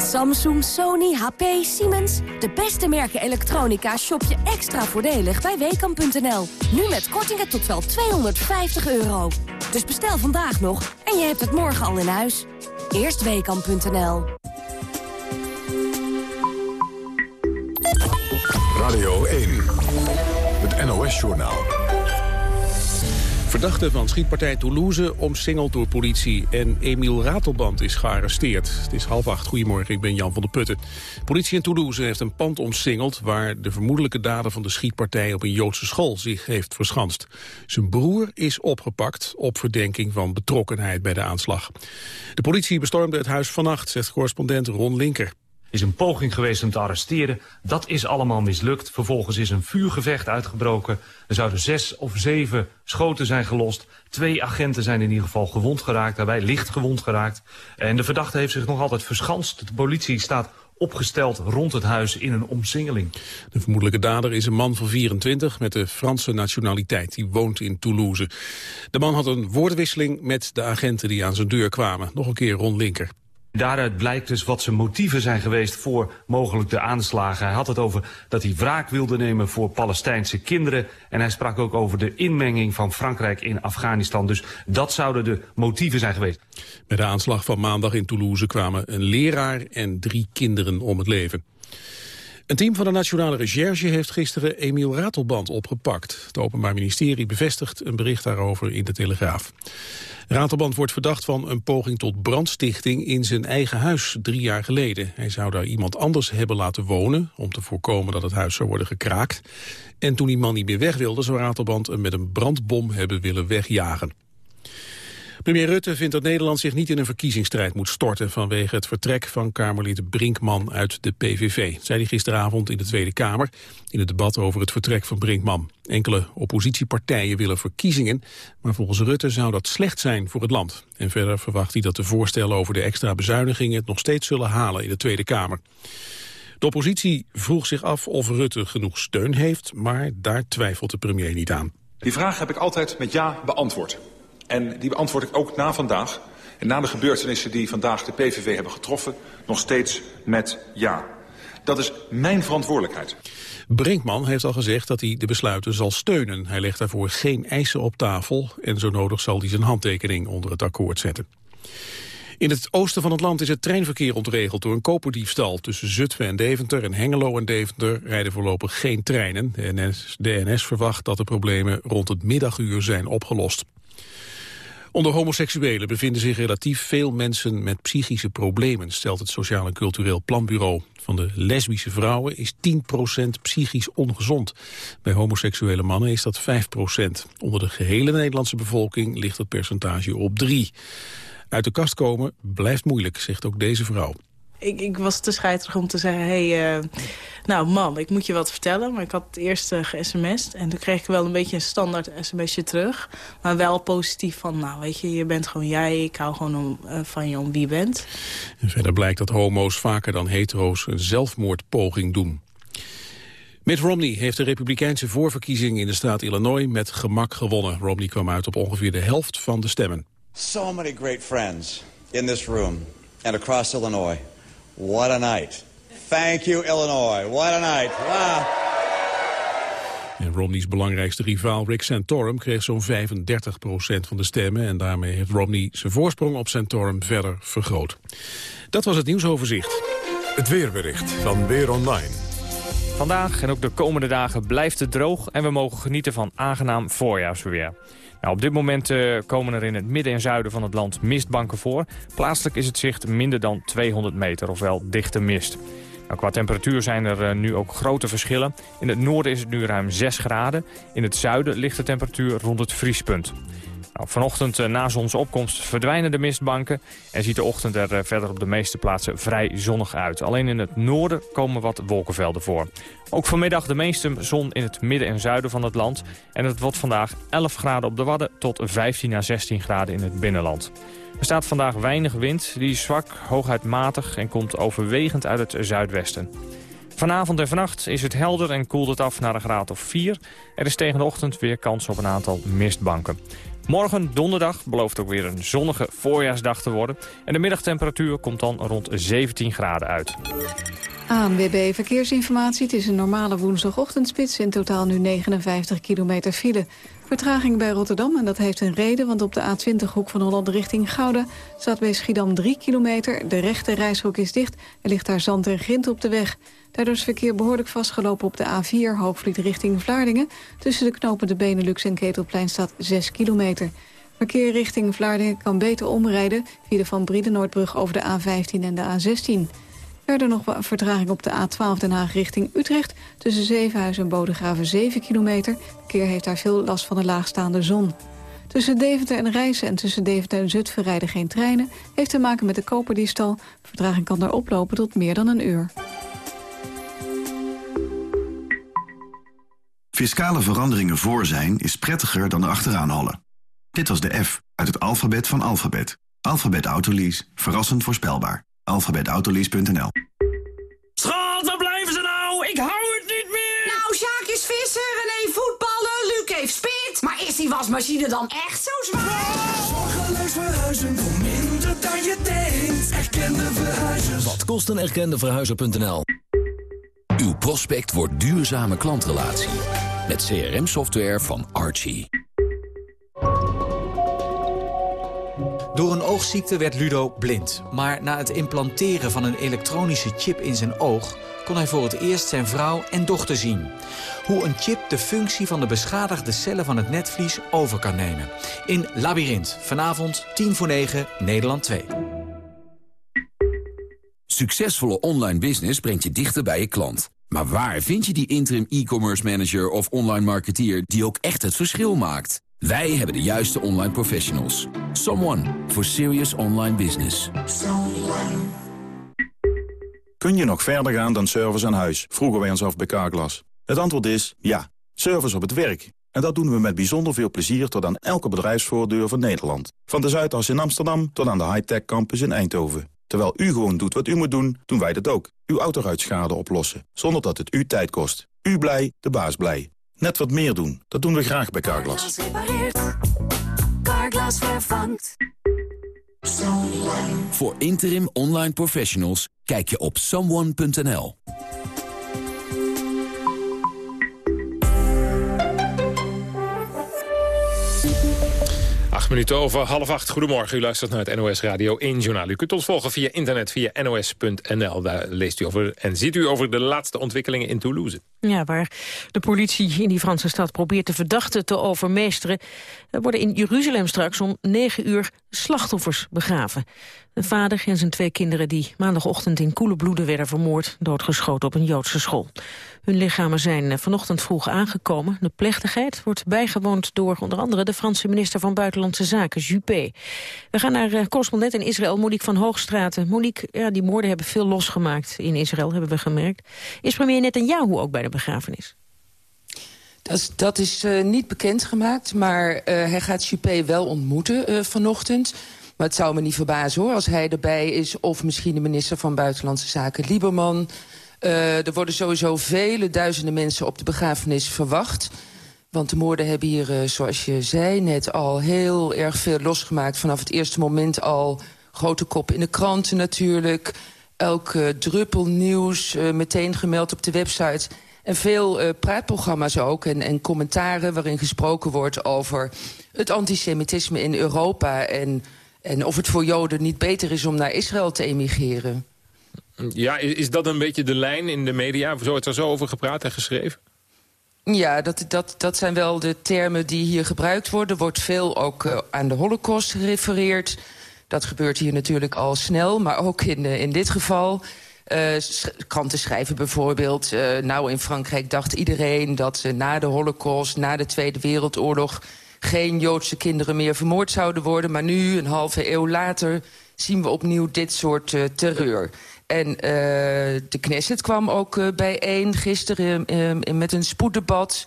Speaker 26: Samsung, Sony, HP, Siemens. De beste merken elektronica shop je extra voordelig bij Weekamp.nl. Nu met kortingen tot wel 250 euro. Dus bestel vandaag nog en je hebt het morgen al in huis. Eerst Weekamp.nl.
Speaker 1: Radio 1. Het NOS-journaal.
Speaker 2: Verdachte van schietpartij Toulouse omsingeld door politie en Emiel Ratelband is gearresteerd. Het is half acht. Goedemorgen, ik ben Jan van der Putten. Politie in Toulouse heeft een pand omsingeld waar de vermoedelijke dader van de schietpartij op een Joodse school zich heeft verschanst. Zijn broer is opgepakt op verdenking van betrokkenheid bij de aanslag. De politie bestormde het huis vannacht, zegt correspondent Ron Linker
Speaker 10: is een poging geweest hem te arresteren. Dat is allemaal mislukt. Vervolgens is een vuurgevecht uitgebroken. Er zouden zes of zeven schoten zijn gelost. Twee agenten zijn in ieder geval gewond geraakt, daarbij licht gewond geraakt. En de verdachte heeft zich nog altijd verschanst. De politie staat opgesteld rond het huis in een omsingeling.
Speaker 2: De vermoedelijke dader is een man van 24 met de Franse nationaliteit. Die woont in Toulouse. De man had een woordwisseling met de agenten die aan zijn deur kwamen. Nog een keer Ron Linker.
Speaker 10: Daaruit blijkt dus wat zijn motieven zijn geweest voor mogelijk de aanslagen. Hij had het over dat hij wraak wilde nemen voor Palestijnse kinderen. En hij sprak ook over de inmenging van Frankrijk in Afghanistan. Dus dat zouden de motieven zijn geweest.
Speaker 2: Bij de aanslag van maandag in Toulouse kwamen een leraar en drie kinderen om het leven. Een team van de Nationale Recherche heeft gisteren Emiel Ratelband opgepakt. Het Openbaar Ministerie bevestigt een bericht daarover in de Telegraaf. Ratelband wordt verdacht van een poging tot brandstichting in zijn eigen huis drie jaar geleden. Hij zou daar iemand anders hebben laten wonen om te voorkomen dat het huis zou worden gekraakt. En toen die man niet meer weg wilde, zou Ratelband hem met een brandbom hebben willen wegjagen. Premier Rutte vindt dat Nederland zich niet in een verkiezingsstrijd moet storten vanwege het vertrek van Kamerlid Brinkman uit de PVV. Zei hij gisteravond in de Tweede Kamer in het debat over het vertrek van Brinkman. Enkele oppositiepartijen willen verkiezingen, maar volgens Rutte zou dat slecht zijn voor het land. En verder verwacht hij dat de voorstellen over de extra bezuinigingen het nog steeds zullen halen in de Tweede Kamer. De oppositie vroeg zich af of Rutte genoeg steun heeft, maar daar twijfelt de premier niet aan.
Speaker 13: Die vraag heb ik altijd met ja beantwoord. En die beantwoord ik ook na vandaag. En na de gebeurtenissen die vandaag de PVV hebben getroffen... nog steeds met ja. Dat is mijn verantwoordelijkheid.
Speaker 2: Brinkman heeft al gezegd dat hij de besluiten zal steunen. Hij legt daarvoor geen eisen op tafel... en zo nodig zal hij zijn handtekening onder het akkoord zetten. In het oosten van het land is het treinverkeer ontregeld door een koperdiefstal. Tussen Zutphen en Deventer en Hengelo en Deventer rijden voorlopig geen treinen. De NS, verwacht dat de problemen rond het middaguur zijn opgelost. Onder homoseksuelen bevinden zich relatief veel mensen met psychische problemen, stelt het Sociaal en Cultureel Planbureau. Van de lesbische vrouwen is 10% psychisch ongezond. Bij homoseksuele mannen is dat 5%. Onder de gehele Nederlandse bevolking ligt het percentage op 3. Uit de kast komen blijft moeilijk, zegt ook deze vrouw.
Speaker 27: Ik, ik was te scheiterig om te zeggen, hey, uh, nou mam, ik moet je wat vertellen. Maar ik had het eerst uh, ge-sms'd en toen kreeg ik wel een beetje een standaard sms'je terug. Maar wel positief van, nou weet je, je bent gewoon jij, ik hou gewoon om, uh, van je om wie je bent.
Speaker 2: En verder blijkt dat homo's vaker dan hetero's een zelfmoordpoging doen. Mitt Romney heeft de republikeinse voorverkiezing in de staat Illinois met gemak gewonnen. Romney kwam uit op ongeveer de helft van de stemmen.
Speaker 28: So many great friends in this room and across Illinois. What a night. Thank you, Illinois. What a night. Wow.
Speaker 2: En Romney's belangrijkste rivaal Rick Santorum kreeg zo'n 35% van de stemmen... en daarmee heeft Romney zijn voorsprong op Santorum verder vergroot. Dat was het nieuwsoverzicht.
Speaker 1: Het weerbericht van Weer Online.
Speaker 29: Vandaag en ook de komende dagen blijft het droog... en we mogen genieten van aangenaam voorjaarsverweer. Nou, op dit moment uh, komen er in het midden en zuiden van het land mistbanken voor. Plaatselijk is het zicht minder dan 200 meter, ofwel dichte mist. Nou, qua temperatuur zijn er uh, nu ook grote verschillen. In het noorden is het nu ruim 6 graden. In het zuiden ligt de temperatuur rond het vriespunt. Nou, vanochtend uh, na zonsopkomst verdwijnen de mistbanken... en ziet de ochtend er uh, verder op de meeste plaatsen vrij zonnig uit. Alleen in het noorden komen wat wolkenvelden voor. Ook vanmiddag de meeste zon in het midden en zuiden van het land. En het wordt vandaag 11 graden op de Wadden tot 15 à 16 graden in het binnenland. Er staat vandaag weinig wind, die is zwak, hooguit matig... en komt overwegend uit het zuidwesten. Vanavond en vannacht is het helder en koelt het af naar een graad of 4. Er is tegen de ochtend weer kans op een aantal mistbanken. Morgen, donderdag, belooft ook weer een zonnige voorjaarsdag te worden. En de middagtemperatuur komt dan rond 17 graden uit.
Speaker 3: ANWB Verkeersinformatie. Het is een normale woensdagochtendspits. In totaal nu 59 kilometer file. Vertraging bij Rotterdam en dat heeft een reden... want op de A20 hoek van Holland richting Gouda... staat bij Schiedam 3 kilometer. De rechte reishok is dicht. Er ligt daar zand en grind op de weg. Daardoor is verkeer behoorlijk vastgelopen op de A4 Hoogvliet richting Vlaardingen. Tussen de knopen de Benelux en Ketelplein staat 6 kilometer. Verkeer richting Vlaardingen kan beter omrijden... via de Van Briedenoordbrug over de A15 en de A16. Verder nog vertraging op de A12 Den Haag richting Utrecht... tussen Zevenhuizen en Bodegraven 7 kilometer. Verkeer heeft daar veel last van de laagstaande zon. Tussen Deventer en Rijssen en tussen Deventer en Zutphen rijden geen treinen... heeft te maken met de koperdiefstal. Vertraging kan daar oplopen tot meer dan een uur.
Speaker 30: Fiscale veranderingen voor zijn is prettiger dan erachteraan hollen. Dit was de F uit het alfabet van alfabet. Alfabet Autolease. Verrassend voorspelbaar. Alfabetautolease.nl
Speaker 31: Schat, waar blijven ze nou? Ik hou het niet meer!
Speaker 32: Nou, Sjaak is vissen, René voetballen, Luc heeft spit. Maar is die wasmachine dan echt zo zwaar?
Speaker 31: Zorgeloos verhuizen voor minder dan je denkt. Erkende verhuizers.
Speaker 25: Wat kost een erkende verhuizer.nl? Uw prospect wordt duurzame klantrelatie. Met CRM-software van Archie.
Speaker 33: Door een oogziekte werd Ludo blind. Maar na het implanteren van een elektronische chip in zijn oog... kon hij voor het eerst zijn vrouw en dochter zien. Hoe een chip de functie van de beschadigde cellen van het netvlies over kan nemen. In Labyrinth, vanavond 10 voor 9, Nederland 2.
Speaker 25: Succesvolle online business brengt je dichter bij je klant. Maar waar vind je die interim e-commerce manager of online marketeer... die ook echt het verschil maakt? Wij hebben de juiste online professionals. Someone for serious online business.
Speaker 34: Kun je nog verder gaan dan service aan huis? Vroegen wij ons af bij Carglass. Het antwoord is ja. Service op het werk. En dat doen we met bijzonder veel plezier tot aan elke bedrijfsvoordeur van Nederland. Van de Zuidas in Amsterdam tot aan de high-tech campus in Eindhoven. Terwijl u gewoon doet wat u moet doen, doen wij dat ook. Uw autoruitschade oplossen, zonder dat het u tijd kost. U blij, de baas blij. Net wat meer doen, dat doen we graag bij Carglass.
Speaker 25: Carglass vervangt. Voor interim online professionals kijk je op someone.nl.
Speaker 9: minuten over half acht. Goedemorgen, u luistert naar het NOS Radio 1 Journaal. U kunt ons volgen via internet, via nos.nl. Daar leest u over en ziet u over de laatste ontwikkelingen in Toulouse.
Speaker 35: Ja, waar de politie in die Franse stad probeert de verdachten te overmeesteren... Er worden in Jeruzalem straks om negen uur slachtoffers begraven. Een vader en zijn twee kinderen die maandagochtend in koele bloeden werden vermoord... doodgeschoten op een Joodse school. Hun lichamen zijn eh, vanochtend vroeg aangekomen. De plechtigheid wordt bijgewoond door onder andere de Franse minister van Buitenlandse Zaken, Juppé. We gaan naar uh, correspondent in Israël, Monique van Hoogstraten. Monique, ja, die moorden hebben veel losgemaakt in Israël, hebben we gemerkt. Is premier Netanyahu ook bij de begrafenis?
Speaker 36: Dat dat is uh, niet bekendgemaakt, maar hij gaat Juppé wel ontmoeten vanochtend. Maar het zou me niet verbazen hoor, als hij erbij is... of misschien de minister van Buitenlandse Zaken, Lieberman. Er worden sowieso vele duizenden mensen op de begrafenis verwacht. Want de moorden hebben hier, zoals je zei, net al heel erg veel losgemaakt. Vanaf het eerste moment al grote kop in de kranten natuurlijk. Elke druppel nieuws meteen gemeld op de website... En veel praatprogramma's ook en, en commentaren waarin gesproken wordt over het antisemitisme in Europa... En, en of het voor Joden niet beter is om naar Israël te emigreren.
Speaker 9: Ja, is, is dat een beetje de lijn in de media? Zo wordt er zo over gepraat en geschreven?
Speaker 36: Ja, dat, dat, dat zijn wel de termen die hier gebruikt worden. Er wordt veel ook uh, aan de holocaust gerefereerd. Dat gebeurt hier natuurlijk al snel, maar ook in, uh, in dit geval... Uh, kranten schrijven bijvoorbeeld... Nou, in Frankrijk dacht iedereen dat uh, na de holocaust... na de Tweede Wereldoorlog geen Joodse kinderen meer vermoord zouden worden. Maar nu, een halve eeuw later, zien we opnieuw dit soort terreur. En de Knesset kwam ook bijeen gisteren met een spoeddebat...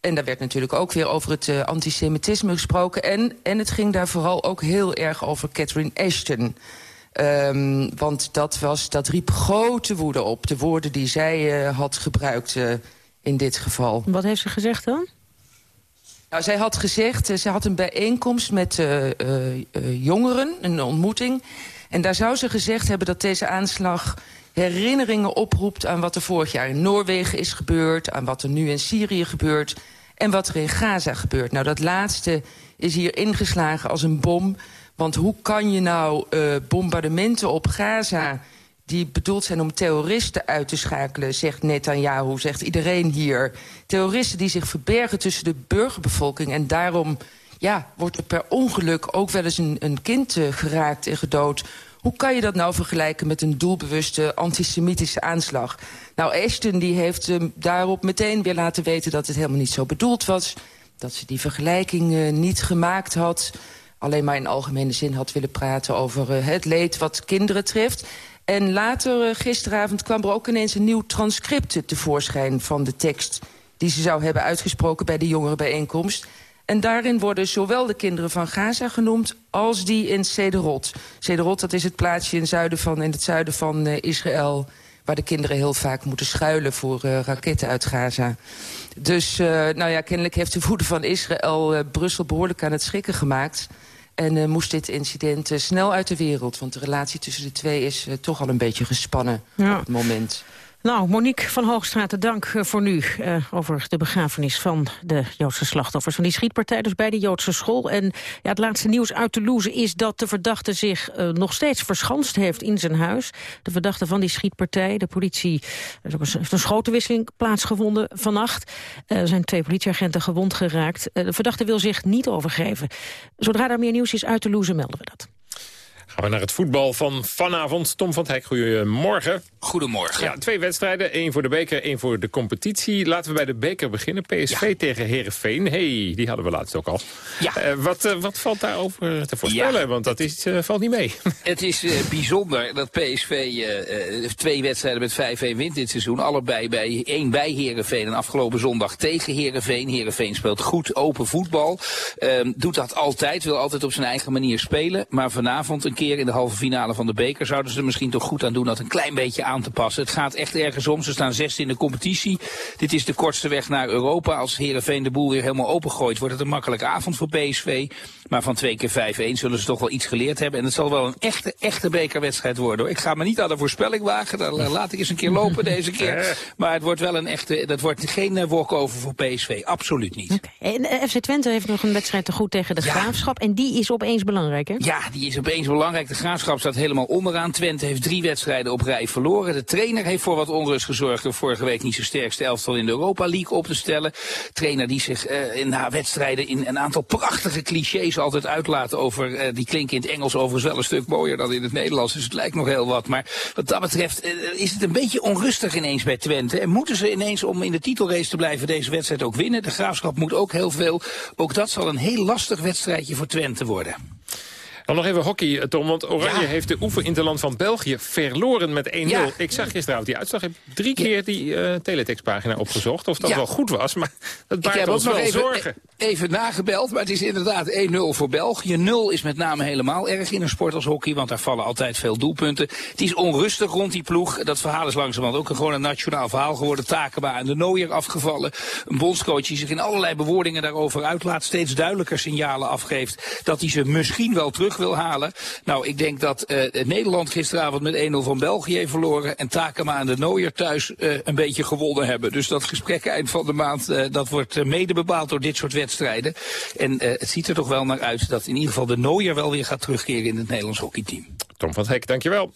Speaker 36: En daar werd natuurlijk ook weer over het uh, antisemitisme gesproken. En, en het ging daar vooral ook heel erg over Catherine Ashton. Um, want dat, was, dat riep grote woede op. De woorden die zij had gebruikt in dit geval.
Speaker 35: Wat heeft ze gezegd dan?
Speaker 36: Nou, zij had gezegd, ze had een bijeenkomst met jongeren, een ontmoeting. En daar zou ze gezegd hebben dat deze aanslag herinneringen oproept... aan wat er vorig jaar in Noorwegen is gebeurd... aan wat er nu in Syrië gebeurt en wat er in Gaza gebeurt. Nou, dat laatste is hier ingeslagen als een bom... Want hoe kan je nou uh, bombardementen op Gaza... die bedoeld zijn om terroristen uit te schakelen, zegt Netanyahu, zegt iedereen hier. Terroristen die zich verbergen tussen de burgerbevolking... en daarom ja, wordt er per ongeluk ook wel eens een, een kind uh, geraakt en gedood... Hoe kan je dat nou vergelijken met een doelbewuste antisemitische aanslag? Nou, Ashton die heeft uh, daarop meteen weer laten weten dat het helemaal niet zo bedoeld was. Dat ze die vergelijking uh, niet gemaakt had alleen maar in algemene zin had willen praten... over uh, het leed wat kinderen treft. En later, gisteravond, kwam er ook ineens een nieuw transcript tevoorschijn... van de tekst die ze zou hebben uitgesproken bij de jongerenbijeenkomst. En daarin worden zowel de kinderen van Gaza genoemd als die in Sederot. Sederot, dat is het plaatsje in, zuiden van, in het zuiden van uh, Israël waar de kinderen heel vaak moeten schuilen voor uh, raketten uit Gaza. Dus uh, nou ja, kennelijk heeft de voede van Israël Brussel behoorlijk aan het schrikken gemaakt. En moest dit incident snel uit de wereld. Want de relatie tussen de twee is toch al een beetje gespannen ja. op het moment.
Speaker 35: Nou, Monique van Hoogstraten, dank voor nu uh, over de begrafenis van de Joodse slachtoffers van die schietpartij, dus bij de Joodse school. En ja, het laatste nieuws uit Toulouse is dat de verdachte zich uh, nog steeds verschanst heeft in zijn huis. De verdachte van die schietpartij, de politie, er heeft een schotenwisseling plaatsgevonden vannacht. Er zijn twee politieagenten gewond geraakt. de verdachte wil zich niet overgeven. Zodra er meer nieuws is uit Toulouse, melden we dat.
Speaker 9: Gaan we naar het voetbal van vanavond. Tom van het Hek, goedemorgen.
Speaker 37: Goedemorgen.
Speaker 9: Ja, twee wedstrijden. één voor de beker, één voor de competitie. Laten we bij de beker beginnen. PSV ja. tegen Herenveen. hey, die hadden we laatst ook al. Ja. Uh, wat, uh, wat valt daarover te voorspellen? Ja. Want dat is, uh, valt niet mee. (laughs)
Speaker 37: Het is bijzonder dat PSV twee wedstrijden met 5-1 wint dit seizoen. Allebei bij één bij Herenveen en afgelopen zondag tegen Herenveen. Herenveen speelt goed open voetbal. Ehm, doet dat altijd, wil altijd op zijn eigen manier spelen. Maar vanavond een keer keer in de halve finale van de beker. Zouden ze er misschien toch goed aan doen dat een klein beetje aan te passen. Het gaat echt ergens om. Ze staan zesde in de competitie. Dit is de kortste weg naar Europa. Als Herenveen de boel weer helemaal opengooit, wordt het een makkelijke avond voor PSV. Maar van twee keer 5-1 zullen ze toch wel iets geleerd hebben. En het zal wel een echte, echte bekerwedstrijd worden. Ik ga me niet aan de voorspelling wagen. Dan eh, laat ik eens een keer lopen deze (laughs) keer. Maar het wordt wel een echte, dat wordt geen uh, walkover voor PSV. Absoluut niet.
Speaker 35: Okay. En eh, FC Twente heeft nog een wedstrijd te goed tegen de Graafschap. En die is opeens belangrijk, hè?
Speaker 37: Ja, die is opeens belangrijk. De Graafschap staat helemaal onderaan. Twente heeft drie wedstrijden op rij verloren. De trainer heeft voor wat onrust gezorgd door vorige week niet zo sterkste elftal in de Europa League op te stellen. Trainer die zich uh, in na wedstrijden in een aantal prachtige clichés altijd uitlaat over, uh, die klinken in het Engels overigens wel een stuk mooier dan in het Nederlands. Dus het lijkt nog heel wat. Maar wat dat betreft uh, is het een beetje onrustig ineens bij Twente. En moeten ze ineens om in de titelrace te blijven deze wedstrijd ook winnen. De Graafschap moet ook heel veel. Ook dat zal een heel lastig wedstrijdje voor Twente worden.
Speaker 9: Dan nog even hockey, eh, Tom. Want Oranje ja. heeft de oefeninterland van België verloren met 1-0. Ja. Ik zag gisteravond die uitslag. Ik heb drie keer die uh, teletextpagina opgezocht. Of dat ja. wel goed was, maar dat baart ons wel
Speaker 37: even,
Speaker 9: zorgen.
Speaker 37: Even nagebeld, maar het is inderdaad 1-0 voor België. 0 is met name helemaal erg in een sport als hockey. Want daar vallen altijd veel doelpunten. Het is onrustig rond die ploeg. Dat verhaal is langzamerhand ook een, gewoon een nationaal verhaal geworden. Takema en de Nooier afgevallen. Een bondscoach die zich in allerlei bewoordingen daarover uitlaat. Steeds duidelijker signalen afgeeft dat hij ze misschien wel terug wil halen. Nou, ik denk dat uh, Nederland gisteravond met 1-0 van België verloren. En Takema en de Nooier thuis uh, een beetje gewonnen hebben. Dus dat gesprek eind van de maand, uh, dat wordt mede bepaald door dit soort wedstrijden. En het ziet er toch wel naar uit dat in ieder geval de Nooier wel weer gaat terugkeren in het Nederlands hockeyteam.
Speaker 9: Tom van Hek, dankjewel.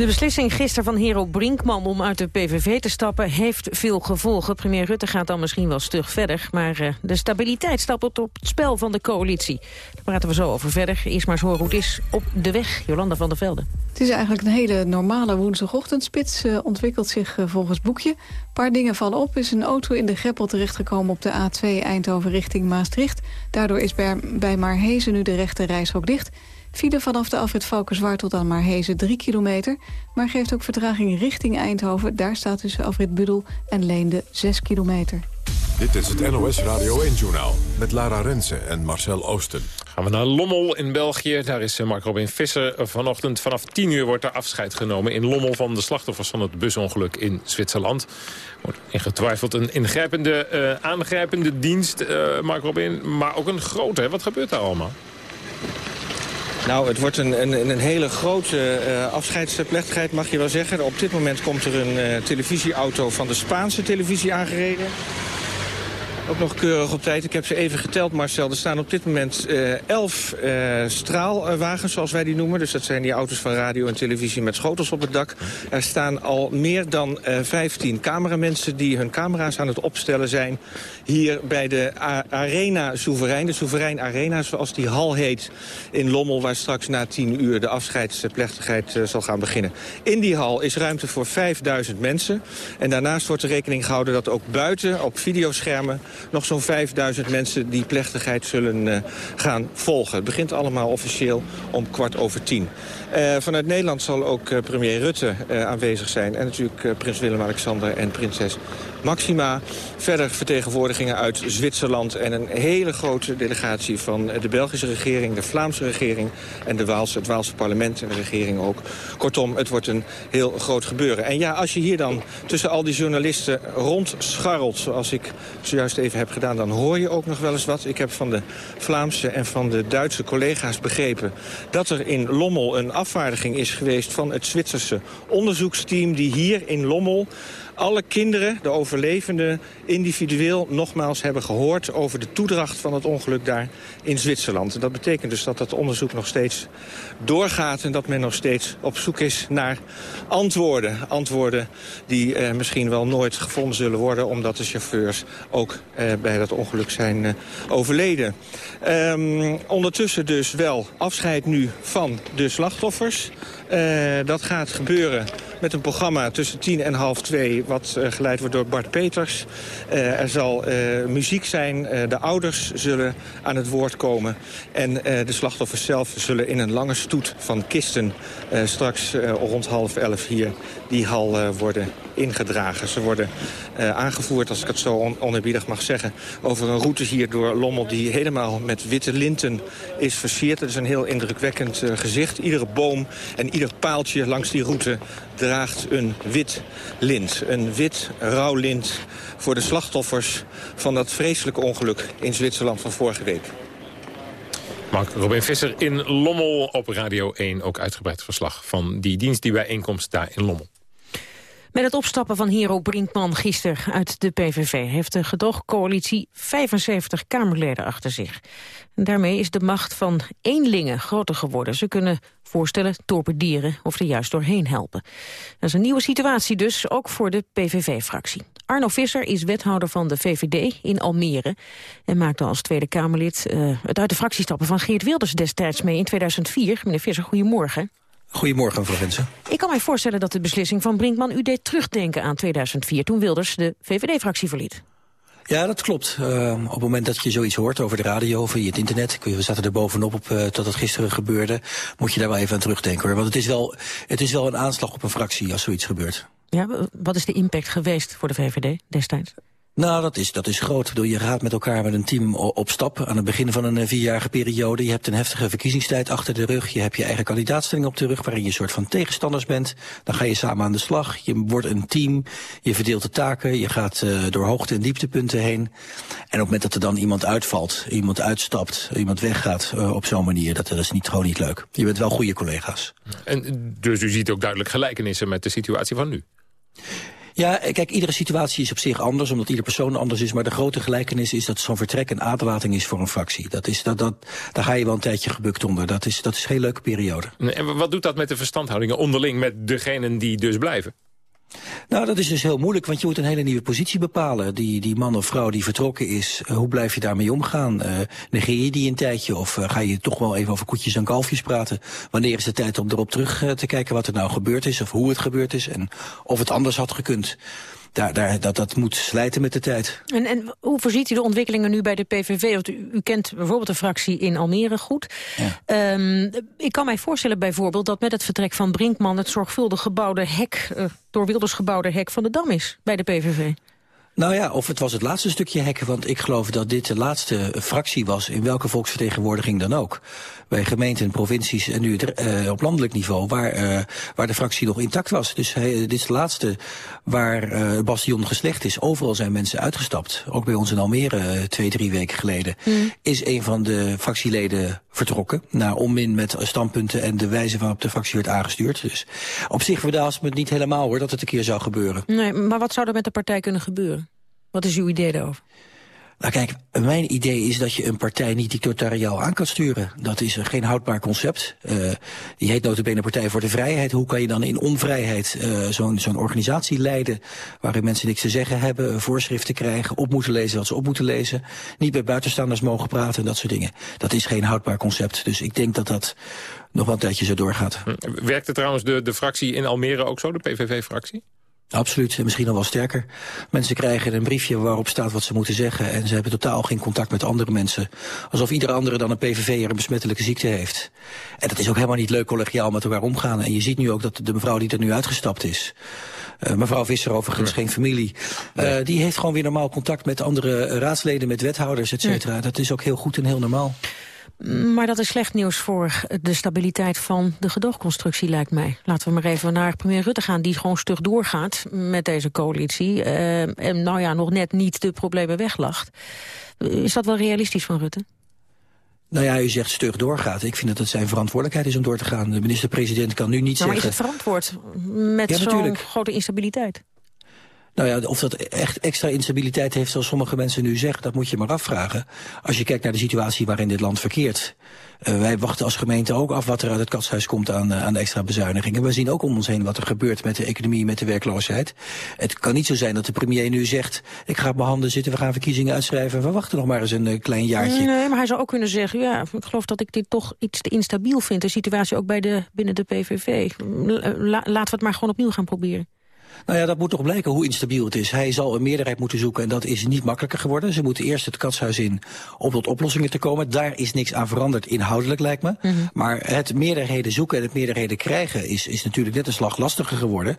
Speaker 35: De beslissing gisteren van Hero Brinkman om uit de PVV te stappen heeft veel gevolgen. Premier Rutte gaat dan misschien wel stug verder, maar uh, de stabiliteit stapt op het spel van de coalitie. Daar praten we zo over verder. Eerst maar eens horen hoe het is op de weg. Jolanda van der Velde.
Speaker 3: Het is eigenlijk een hele normale woensdagochtendspits, uh, ontwikkelt zich uh, volgens boekje. Een paar dingen vallen op. is een auto in de greppel terechtgekomen op de A2 Eindhoven richting Maastricht. Daardoor is bij, bij Maarhezen nu de rechte reishok dicht. File vanaf de afrit Valkenswaard tot aan Maarhezen 3 kilometer... maar geeft ook vertraging richting Eindhoven. Daar staat tussen afrit Budel en Leende 6 kilometer.
Speaker 1: Dit is het NOS Radio 1-journaal met Lara Rensen en Marcel Oosten.
Speaker 9: Gaan we naar Lommel in België. Daar is Mark Robin Visser vanochtend. Vanaf 10 uur wordt er afscheid genomen in Lommel... van de slachtoffers van het busongeluk in Zwitserland. Wordt ingetwijfeld een ingrijpende, uh, aangrijpende dienst, uh, Mark Robin. Maar ook een grote. Hè? Wat gebeurt daar allemaal?
Speaker 38: Nou, het wordt een, een, een hele grote uh, afscheidsplechtigheid, mag je wel zeggen. Op dit moment komt er een uh, televisieauto van de Spaanse televisie aangereden. Ook nog keurig op tijd. Ik heb ze even geteld, Marcel. Er staan op dit moment uh, elf uh, straalwagens, zoals wij die noemen. Dus dat zijn die auto's van radio en televisie met schotels op het dak. Er staan al meer dan uh, 15 cameramensen die hun camera's aan het opstellen zijn. Hier bij de Arena Soeverein. De Soeverein Arena, zoals die hal heet in Lommel... waar straks na 10 uur de afscheidsplechtigheid uh, zal gaan beginnen. In die hal is ruimte voor 5000 mensen. En daarnaast wordt er rekening gehouden dat ook buiten op videoschermen nog zo'n 5000 mensen die plechtigheid zullen uh, gaan volgen. Het begint allemaal officieel om kwart over tien. Uh, vanuit Nederland zal ook uh, premier Rutte uh, aanwezig zijn. En natuurlijk prins Willem-Alexander en prinses Maxima. Verder vertegenwoordigingen uit Zwitserland en een hele grote delegatie van de Belgische regering, de Vlaamse regering en de het Waalse parlement en de regering ook. Kortom, het wordt een heel groot gebeuren. En ja, als je hier dan tussen al die journalisten rondscharrelt, zoals ik zojuist even heb gedaan, dan hoor je ook nog wel eens wat. Ik heb van de Vlaamse en van de Duitse collega's begrepen dat er in Lommel een afvaardiging is geweest van het Zwitserse onderzoeksteam die hier in Lommel alle kinderen, de overlevenden, individueel nogmaals hebben gehoord over de toedracht van het ongeluk daar in Zwitserland. Dat betekent dus dat dat onderzoek nog steeds doorgaat en dat men nog steeds op zoek is naar antwoorden. Antwoorden die eh, misschien wel nooit gevonden zullen worden omdat de chauffeurs ook eh, bij dat ongeluk zijn eh, overleden. Um, ondertussen dus wel afscheid nu van de slachtoffers. Uh, dat gaat gebeuren met een programma tussen tien en half twee... wat uh, geleid wordt door Bart Peters. Uh, er zal muziek zijn, de ouders zullen aan het woord komen... en de slachtoffers zelf zullen in een lange stoet van kisten... straks rond half elf hier die hal worden ingedragen. Ze worden aangevoerd, als ik het zo on oneerbiedig mag zeggen... over een route hier door Lommel die helemaal met witte linten is versierd. Het is een heel indrukwekkend gezicht. Iedere boom en ieder paaltje langs die route draagt een wit lint. Een wit rouw lint voor de slachtoffers van dat vreselijke ongeluk in Zwitserland van vorige week.
Speaker 9: Mark Robin Visser in Lommel op Radio 1. Ook uitgebreid verslag van die dienst die bijeenkomst daar in Lommel.
Speaker 35: Met het opstappen van Hero Brinkman gisteren uit de PVV... heeft de gedoogcoalitie 75 Kamerleden achter zich. En daarmee is de macht van eenlingen groter geworden. Ze kunnen voorstellen torpedieren of er juist doorheen helpen. Dat is een nieuwe situatie dus, ook voor de PVV-fractie. Arno Visser is wethouder van de VVD in Almere... en maakte als Tweede Kamerlid uh, het uit de fractiestappen van Geert Wilders destijds mee in 2004. Meneer Visser, goedemorgen.
Speaker 39: Goedemorgen, mevrouw.
Speaker 35: Ik kan mij voorstellen dat de beslissing van Brinkman u deed terugdenken aan 2004... toen Wilders de VVD-fractie verliet.
Speaker 39: Ja, dat klopt. Uh, op het moment dat je zoiets hoort over de radio, via het internet... we zaten er bovenop op uh, dat het gisteren gebeurde... moet je daar wel even aan terugdenken. Hoor. Want het is, wel, het is wel een aanslag op een fractie als zoiets gebeurt.
Speaker 35: Ja, wat is de impact geweest voor de VVD destijds?
Speaker 39: Nou, dat is, dat is groot. Bedoel, je gaat met elkaar met een team op stap aan het begin van een eh, vierjarige periode. Je hebt een heftige verkiezingstijd achter de rug. Je hebt je eigen kandidaatstelling op de rug waarin je een soort van tegenstanders bent. Dan ga je samen aan de slag. Je wordt een team. Je verdeelt de taken. Je gaat uh, door hoogte- en dieptepunten heen. En op het moment dat er dan iemand uitvalt, iemand uitstapt, iemand weggaat uh, op zo'n manier, dat, dat is niet, gewoon niet leuk. Je bent wel goede collega's.
Speaker 9: En dus u ziet ook duidelijk gelijkenissen met de situatie van nu?
Speaker 39: Ja, kijk, iedere situatie is op zich anders, omdat iedere persoon anders is. Maar de grote gelijkenis is dat zo'n vertrek een aderlating is voor een fractie. Dat is, dat, dat, daar ga je wel een tijdje gebukt onder. Dat is, dat is geen leuke periode.
Speaker 9: En wat doet dat met de verstandhoudingen onderling met degenen die dus blijven?
Speaker 39: Nou, dat is dus heel moeilijk, want je moet een hele nieuwe positie bepalen. Die, die man of vrouw die vertrokken is, uh, hoe blijf je daarmee omgaan? Uh, negeer je die een tijdje of uh, ga je toch wel even over koetjes en kalfjes praten? Wanneer is de tijd om erop terug te kijken wat er nou gebeurd is of hoe het gebeurd is en of het anders had gekund? Daar, daar, dat, dat moet slijten met de tijd.
Speaker 35: En, en hoe voorziet u de ontwikkelingen nu bij de PVV? Want u, u kent bijvoorbeeld de fractie in Almere goed. Ja. Um, ik kan mij voorstellen bijvoorbeeld dat met het vertrek van Brinkman... het zorgvuldig gebouwde hek, uh, door Wilders gebouwde hek van de Dam is bij de PVV.
Speaker 39: Nou ja, of het was het laatste stukje hekken, want ik geloof dat dit de laatste fractie was in welke volksvertegenwoordiging dan ook. Bij gemeenten, provincies en nu uh, op landelijk niveau, waar, uh, waar de fractie nog intact was. Dus hij, dit is de laatste waar uh, Bastion geslecht is. Overal zijn mensen uitgestapt. Ook bij ons in Almere twee, drie weken geleden hmm. is een van de fractieleden vertrokken. Naar onmin met standpunten en de wijze waarop de fractie werd aangestuurd. Dus op zich verdaast me het niet helemaal hoor dat het een keer zou gebeuren.
Speaker 35: Nee, maar wat zou er met de partij kunnen gebeuren? Wat is uw idee daarover?
Speaker 39: Nou kijk, mijn idee is dat je een partij niet dictatoriaal aan kan sturen. Dat is geen houdbaar concept. Uh, die heet notabene Partij voor de Vrijheid. Hoe kan je dan in onvrijheid uh, zo'n zo'n organisatie leiden... waarin mensen niks te zeggen hebben, voorschriften krijgen... op moeten lezen wat ze op moeten lezen... niet met buitenstaanders mogen praten en dat soort dingen. Dat is geen houdbaar concept. Dus ik denk dat dat nog wel een tijdje zo doorgaat.
Speaker 9: Werkte trouwens de, de fractie in Almere ook zo, de PVV-fractie?
Speaker 39: Absoluut, en misschien nog wel sterker. Mensen krijgen een briefje waarop staat wat ze moeten zeggen... en ze hebben totaal geen contact met andere mensen. Alsof iedere andere dan een PVV'er een besmettelijke ziekte heeft. En dat is ook helemaal niet leuk collegiaal met elkaar omgaan. En je ziet nu ook dat de mevrouw die er nu uitgestapt is... Uh, mevrouw Visser overigens, geen familie. Uh, die heeft gewoon weer normaal contact met andere raadsleden, met wethouders, et cetera. Dat is ook heel goed en heel normaal.
Speaker 35: Maar dat is slecht nieuws voor de stabiliteit van de gedoogconstructie, lijkt mij. Laten we maar even naar premier Rutte gaan, die gewoon stug doorgaat met deze coalitie. Uh, en nou ja, nog net niet de problemen weglacht. Is dat wel realistisch van Rutte?
Speaker 39: Nou ja, u zegt stug doorgaat. Ik vind dat het zijn verantwoordelijkheid is om door te gaan. De minister-president kan nu niet
Speaker 35: nou,
Speaker 39: zeggen...
Speaker 35: Maar is het verantwoord met ja, zo'n grote instabiliteit?
Speaker 39: Nou ja, of dat echt extra instabiliteit heeft zoals sommige mensen nu zeggen, dat moet je maar afvragen. Als je kijkt naar de situatie waarin dit land verkeert. Uh, wij wachten als gemeente ook af wat er uit het katshuis komt aan, uh, aan extra bezuinigingen. We zien ook om ons heen wat er gebeurt met de economie, met de werkloosheid. Het kan niet zo zijn dat de premier nu zegt, ik ga op mijn handen zitten, we gaan verkiezingen uitschrijven. We wachten nog maar eens een uh, klein jaartje.
Speaker 35: Nee, maar hij zou ook kunnen zeggen, ja, ik geloof dat ik dit toch iets te instabiel vind. De situatie ook bij de, binnen de PVV. La, laten we het maar gewoon opnieuw gaan proberen.
Speaker 39: Nou ja, dat moet toch blijken hoe instabiel het is. Hij zal een meerderheid moeten zoeken en dat is niet makkelijker geworden. Ze moeten eerst het katshuis in om tot oplossingen te komen. Daar is niks aan veranderd, inhoudelijk lijkt me. Mm -hmm. Maar het meerderheden zoeken en het meerderheden krijgen is, is natuurlijk net een slag lastiger geworden.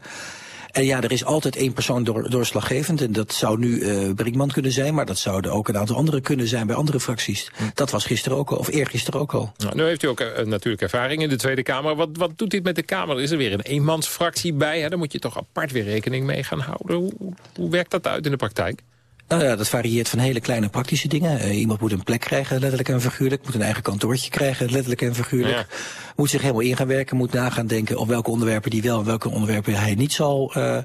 Speaker 39: En ja, er is altijd één persoon door, doorslaggevend. En dat zou nu uh, Brinkman kunnen zijn. Maar dat zouden ook een aantal anderen kunnen zijn bij andere fracties. Hm. Dat was gisteren ook al, of eergisteren ook al.
Speaker 9: Nou, nu heeft u ook uh, natuurlijk ervaring in de Tweede Kamer. Wat, wat doet dit met de Kamer? Is er weer een eenmansfractie bij? Hè? Daar moet je toch apart weer rekening mee gaan houden. Hoe, hoe werkt dat uit in de praktijk?
Speaker 39: Nou ja, dat varieert van hele kleine praktische dingen. Uh, iemand moet een plek krijgen, letterlijk en figuurlijk. Moet een eigen kantoortje krijgen, letterlijk en figuurlijk. Ja. Moet zich helemaal in gaan werken, moet nagaan denken... op welke onderwerpen die wel en welke onderwerpen hij niet zal uh,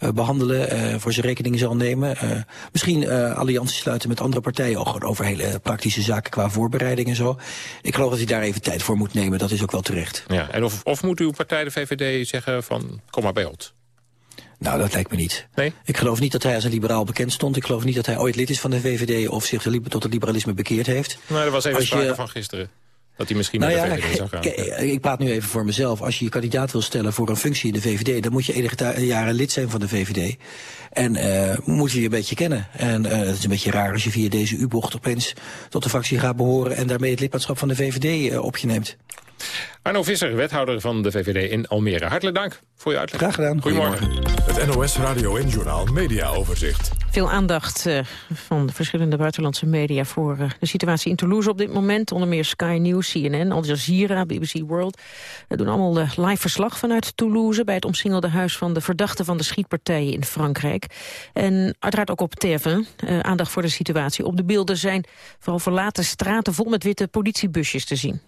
Speaker 39: uh, behandelen... Uh, voor zijn rekening zal nemen. Misschien allianties sluiten met andere partijen... ook over hele praktische zaken qua voorbereiding en zo. Ik geloof dat hij daar even tijd voor moet nemen. Dat is ook wel terecht.
Speaker 9: Ja, en of, of moet uw partij, de VVD, zeggen van... kom maar bij ons?
Speaker 39: Nou, dat lijkt me niet.
Speaker 9: Nee?
Speaker 39: Ik geloof niet dat hij als een liberaal bekend stond. Ik geloof niet dat hij ooit lid is van de VVD... of zich tot het liberalisme bekeerd heeft.
Speaker 9: Nou, er was even sprake je... van gisteren. Dat hij misschien
Speaker 39: nou
Speaker 9: met
Speaker 39: ja,
Speaker 9: de VVD zou gaan.
Speaker 39: Ik praat nu even voor mezelf. Als je je kandidaat wil stellen voor een functie in de VVD... dan moet je enige jaren lid zijn van de VVD. En uh, moet je je een beetje kennen. En uh, het is een beetje raar als je via deze U-bocht opeens tot de fractie gaat behoren... en daarmee het lidmaatschap van de VVD uh, op je neemt.
Speaker 9: Arno Visser, wethouder van de VVD in Almere. Hartelijk dank voor je uitleg.
Speaker 39: Graag gedaan.
Speaker 9: Goedemorgen.
Speaker 1: Het NOS Radio en Journaal Media Overzicht.
Speaker 35: Veel aandacht uh, van de verschillende buitenlandse media voor uh, de situatie in Toulouse op dit moment. Onder meer Sky News, CNN, Al Jazeera, BBC World. We doen allemaal uh, live verslag vanuit Toulouse... bij het omsingelde huis van de verdachte van de schietpartijen in Frankrijk. En uiteraard ook op TF1. aandacht voor de situatie. Op de beelden zijn vooral verlaten straten vol met witte politiebusjes te zien.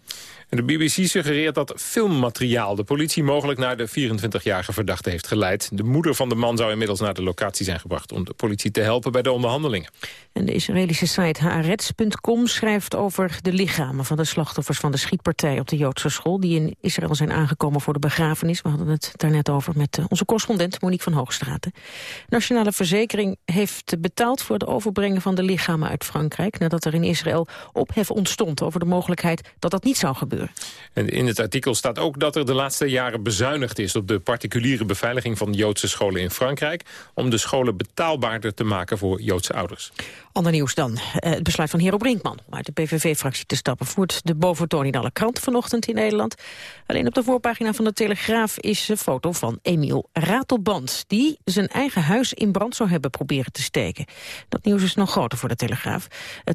Speaker 9: En de BBC suggereert dat filmmateriaal de politie mogelijk naar de 24-jarige verdachte heeft geleid. De moeder van de man zou inmiddels naar de locatie zijn gebracht om de politie te helpen bij de onderhandelingen.
Speaker 35: En de Israëlische site haaretz.com schrijft over de lichamen van de slachtoffers van de schietpartij op de Joodse school die in Israël zijn aangekomen voor de begrafenis. We hadden het daarnet over met onze correspondent Monique van Hoogstraten. Nationale Verzekering heeft betaald voor het overbrengen van de lichamen uit Frankrijk nadat er in Israël ophef ontstond over de mogelijkheid dat dat niet zou gebeuren.
Speaker 9: En in het artikel staat ook dat er de laatste jaren bezuinigd is... op de particuliere beveiliging van Joodse scholen in Frankrijk... om de scholen betaalbaarder te maken voor Joodse ouders.
Speaker 35: Ander nieuws dan. Het besluit van Hero Brinkman om uit de PVV-fractie te stappen... voert de boventoon in alle kranten vanochtend in Nederland. Alleen op de voorpagina van de Telegraaf is een foto van Emiel Ratelband... die zijn eigen huis in brand zou hebben proberen te steken. Dat nieuws is nog groter voor de Telegraaf.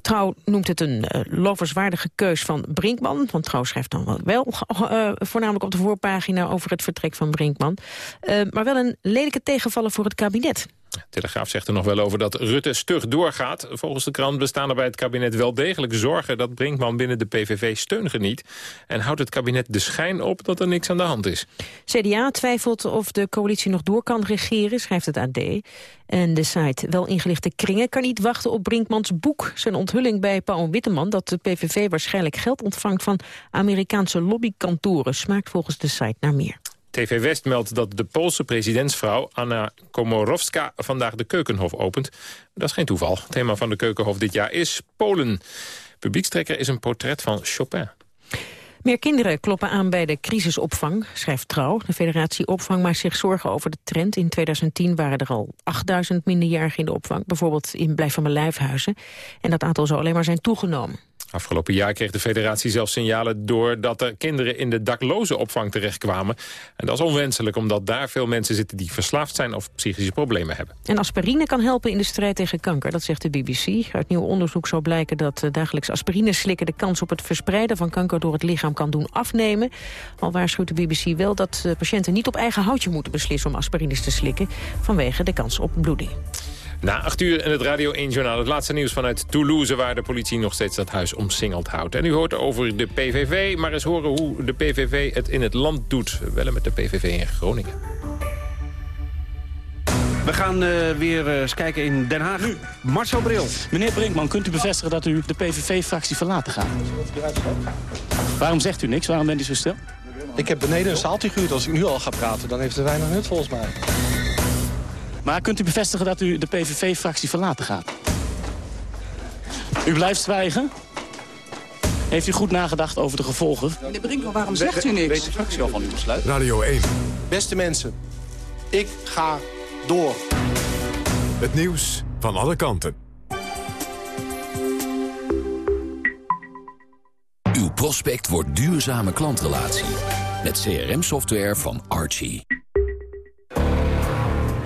Speaker 35: Trouw noemt het een uh, loverswaardige keus van Brinkman... want Trouw schrijft dan wel uh, voornamelijk op de voorpagina... over het vertrek van Brinkman. Uh, maar wel een lelijke tegenvaller voor het kabinet.
Speaker 9: Telegraaf zegt er nog wel over dat Rutte stug doorgaat. Volgens de krant bestaan er bij het kabinet wel degelijk zorgen... dat Brinkman binnen de PVV steun geniet. En houdt het kabinet de schijn op dat er niks aan de hand is.
Speaker 35: CDA twijfelt of de coalitie nog door kan regeren, schrijft het AD. En de site Wel ingelichte kringen kan niet wachten op Brinkmans boek. Zijn onthulling bij Paul Witteman dat de PVV waarschijnlijk geld ontvangt... van Amerikaanse lobbykantoren smaakt volgens de site naar meer.
Speaker 9: TV West meldt dat de Poolse presidentsvrouw Anna Komorowska vandaag de Keukenhof opent. Dat is geen toeval. Het thema van de Keukenhof dit jaar is Polen. Publiekstrekker is een portret van Chopin.
Speaker 35: Meer kinderen kloppen aan bij de crisisopvang, schrijft Trouw. De federatie Opvang maakt zich zorgen over de trend. In 2010 waren er al 8000 minderjarigen in de opvang. Bijvoorbeeld in Blijf van mijn Lijfhuizen. En dat aantal zou alleen maar zijn toegenomen.
Speaker 9: Afgelopen jaar kreeg de federatie zelfs signalen door dat er kinderen in de dakloze opvang terechtkwamen. En dat is onwenselijk omdat daar veel mensen zitten die verslaafd zijn of psychische problemen hebben.
Speaker 35: En aspirine kan helpen in de strijd tegen kanker, dat zegt de BBC. Uit nieuw onderzoek zou blijken dat eh, dagelijks aspirine slikken de kans op het verspreiden van kanker door het lichaam kan doen afnemen. Al waarschuwt de BBC wel dat eh, patiënten niet op eigen houtje moeten beslissen om aspirines te slikken vanwege de kans op bloeding.
Speaker 9: Na acht uur in het Radio 1-journaal het laatste nieuws vanuit Toulouse... waar de politie nog steeds dat huis omsingeld houdt. En u hoort over de PVV, maar eens horen hoe de PVV het in het land doet. Wel met de PVV in Groningen.
Speaker 40: We gaan uh, weer uh, eens kijken in Den Haag. Nu. Marcel Bril.
Speaker 41: Meneer Brinkman, kunt u bevestigen dat u de PVV-fractie verlaten gaat? Waarom zegt u niks? Waarom bent u zo stil?
Speaker 19: Ik heb beneden een zaaltje gehuurd. Als ik nu al ga praten, dan heeft het weinig nut volgens mij.
Speaker 41: Maar kunt u bevestigen dat u de PVV-fractie verlaten gaat? U blijft zwijgen? Heeft u goed nagedacht over de gevolgen?
Speaker 42: Meneer Brinkman, waarom zegt u niks?
Speaker 19: Weet de fractie al van uw besluit?
Speaker 1: Radio 1.
Speaker 19: Beste mensen, ik ga door.
Speaker 1: Het nieuws van alle kanten.
Speaker 43: Uw prospect wordt duurzame klantrelatie. Met CRM-software van Archie.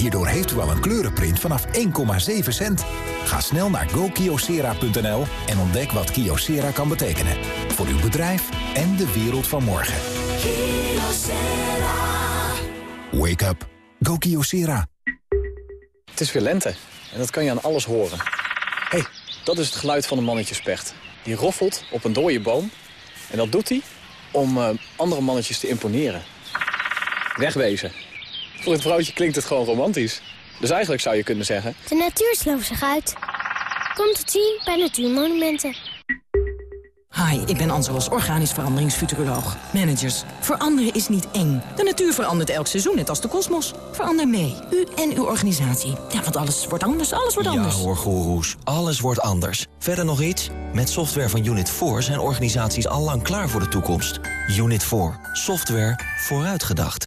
Speaker 44: Hierdoor heeft u al een kleurenprint vanaf 1,7 cent. Ga snel naar gokiosera.nl en ontdek wat Kiosera kan betekenen. Voor uw bedrijf en de wereld van morgen. Wake up. Go Kyocera.
Speaker 45: Het is weer lente en dat kan je aan alles horen. Hé, hey, dat is het geluid van een mannetjespecht. Die roffelt op een dode boom. En dat doet hij om uh, andere mannetjes te imponeren. Wegwezen. Voor het vrouwtje klinkt het gewoon romantisch. Dus eigenlijk zou je kunnen zeggen...
Speaker 46: De natuur sloopt zich uit. Kom te zien bij Natuurmonumenten.
Speaker 47: Hi, ik ben Anselos, organisch veranderingsfuturoloog. Managers, veranderen is niet eng. De natuur verandert elk seizoen, net als de kosmos. Verander mee, u en uw organisatie. Ja, want alles wordt anders, alles wordt anders.
Speaker 48: Ja hoor, goeroes, alles wordt anders. Verder nog iets? Met software van Unit 4 zijn organisaties al lang klaar voor de toekomst. Unit 4, software vooruitgedacht.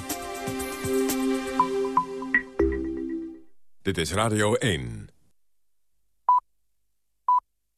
Speaker 1: Dit is Radio 1.